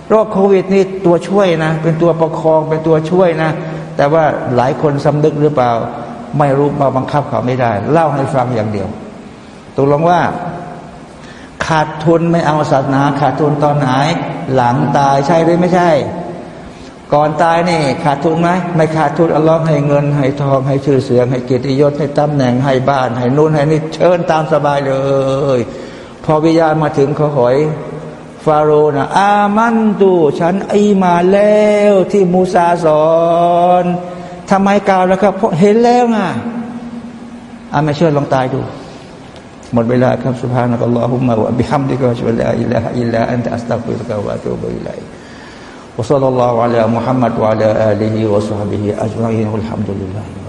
โรคโควิดนี่ตัวช่วยนะ เป็นตัวประคองเป็นตัวช่วยนะ แต่ว่าหลายคนสำนึกหรือเปล่า ไม่รู้มาบังคับเขาไม่ได้ เล่าให้ฟังอย่างเดียวตกลงว่า ขาดทุนไม่เอาศาสนา ขาดทุนตอนไหน หลังตายใช่หรือไม่ใช่ ก่อนตายนี่ขาดทุนไหมไม่ขาดทุนอัลลอฮ์ให้เงิน ให้ทองให้ชื่อเสียง ให้เกียรติยศให้ตำแหน่งให้บ้าน ให้นู่นให้นี่เชิญตามสบายเลย พอวิญญาณมาถึงเขาหอยฟาโรห์นะอามันตูฉันอีมาแล้วที่มูซาสอนทำไมกล่าวแล้วครับเพราะเห็นแล้วไงอาไม่เชื่อลองตายดู หมดเวลาครับสุภาพนักอัลลอฮุมะวะบิฮัมดิกะชุลลาอิลลาอิลลาอันตะอัสตัฟิรุกะวะตูบุอิลัย وصلى الله على محمد وعلى آله وصحبه أجمعين والحمد لله.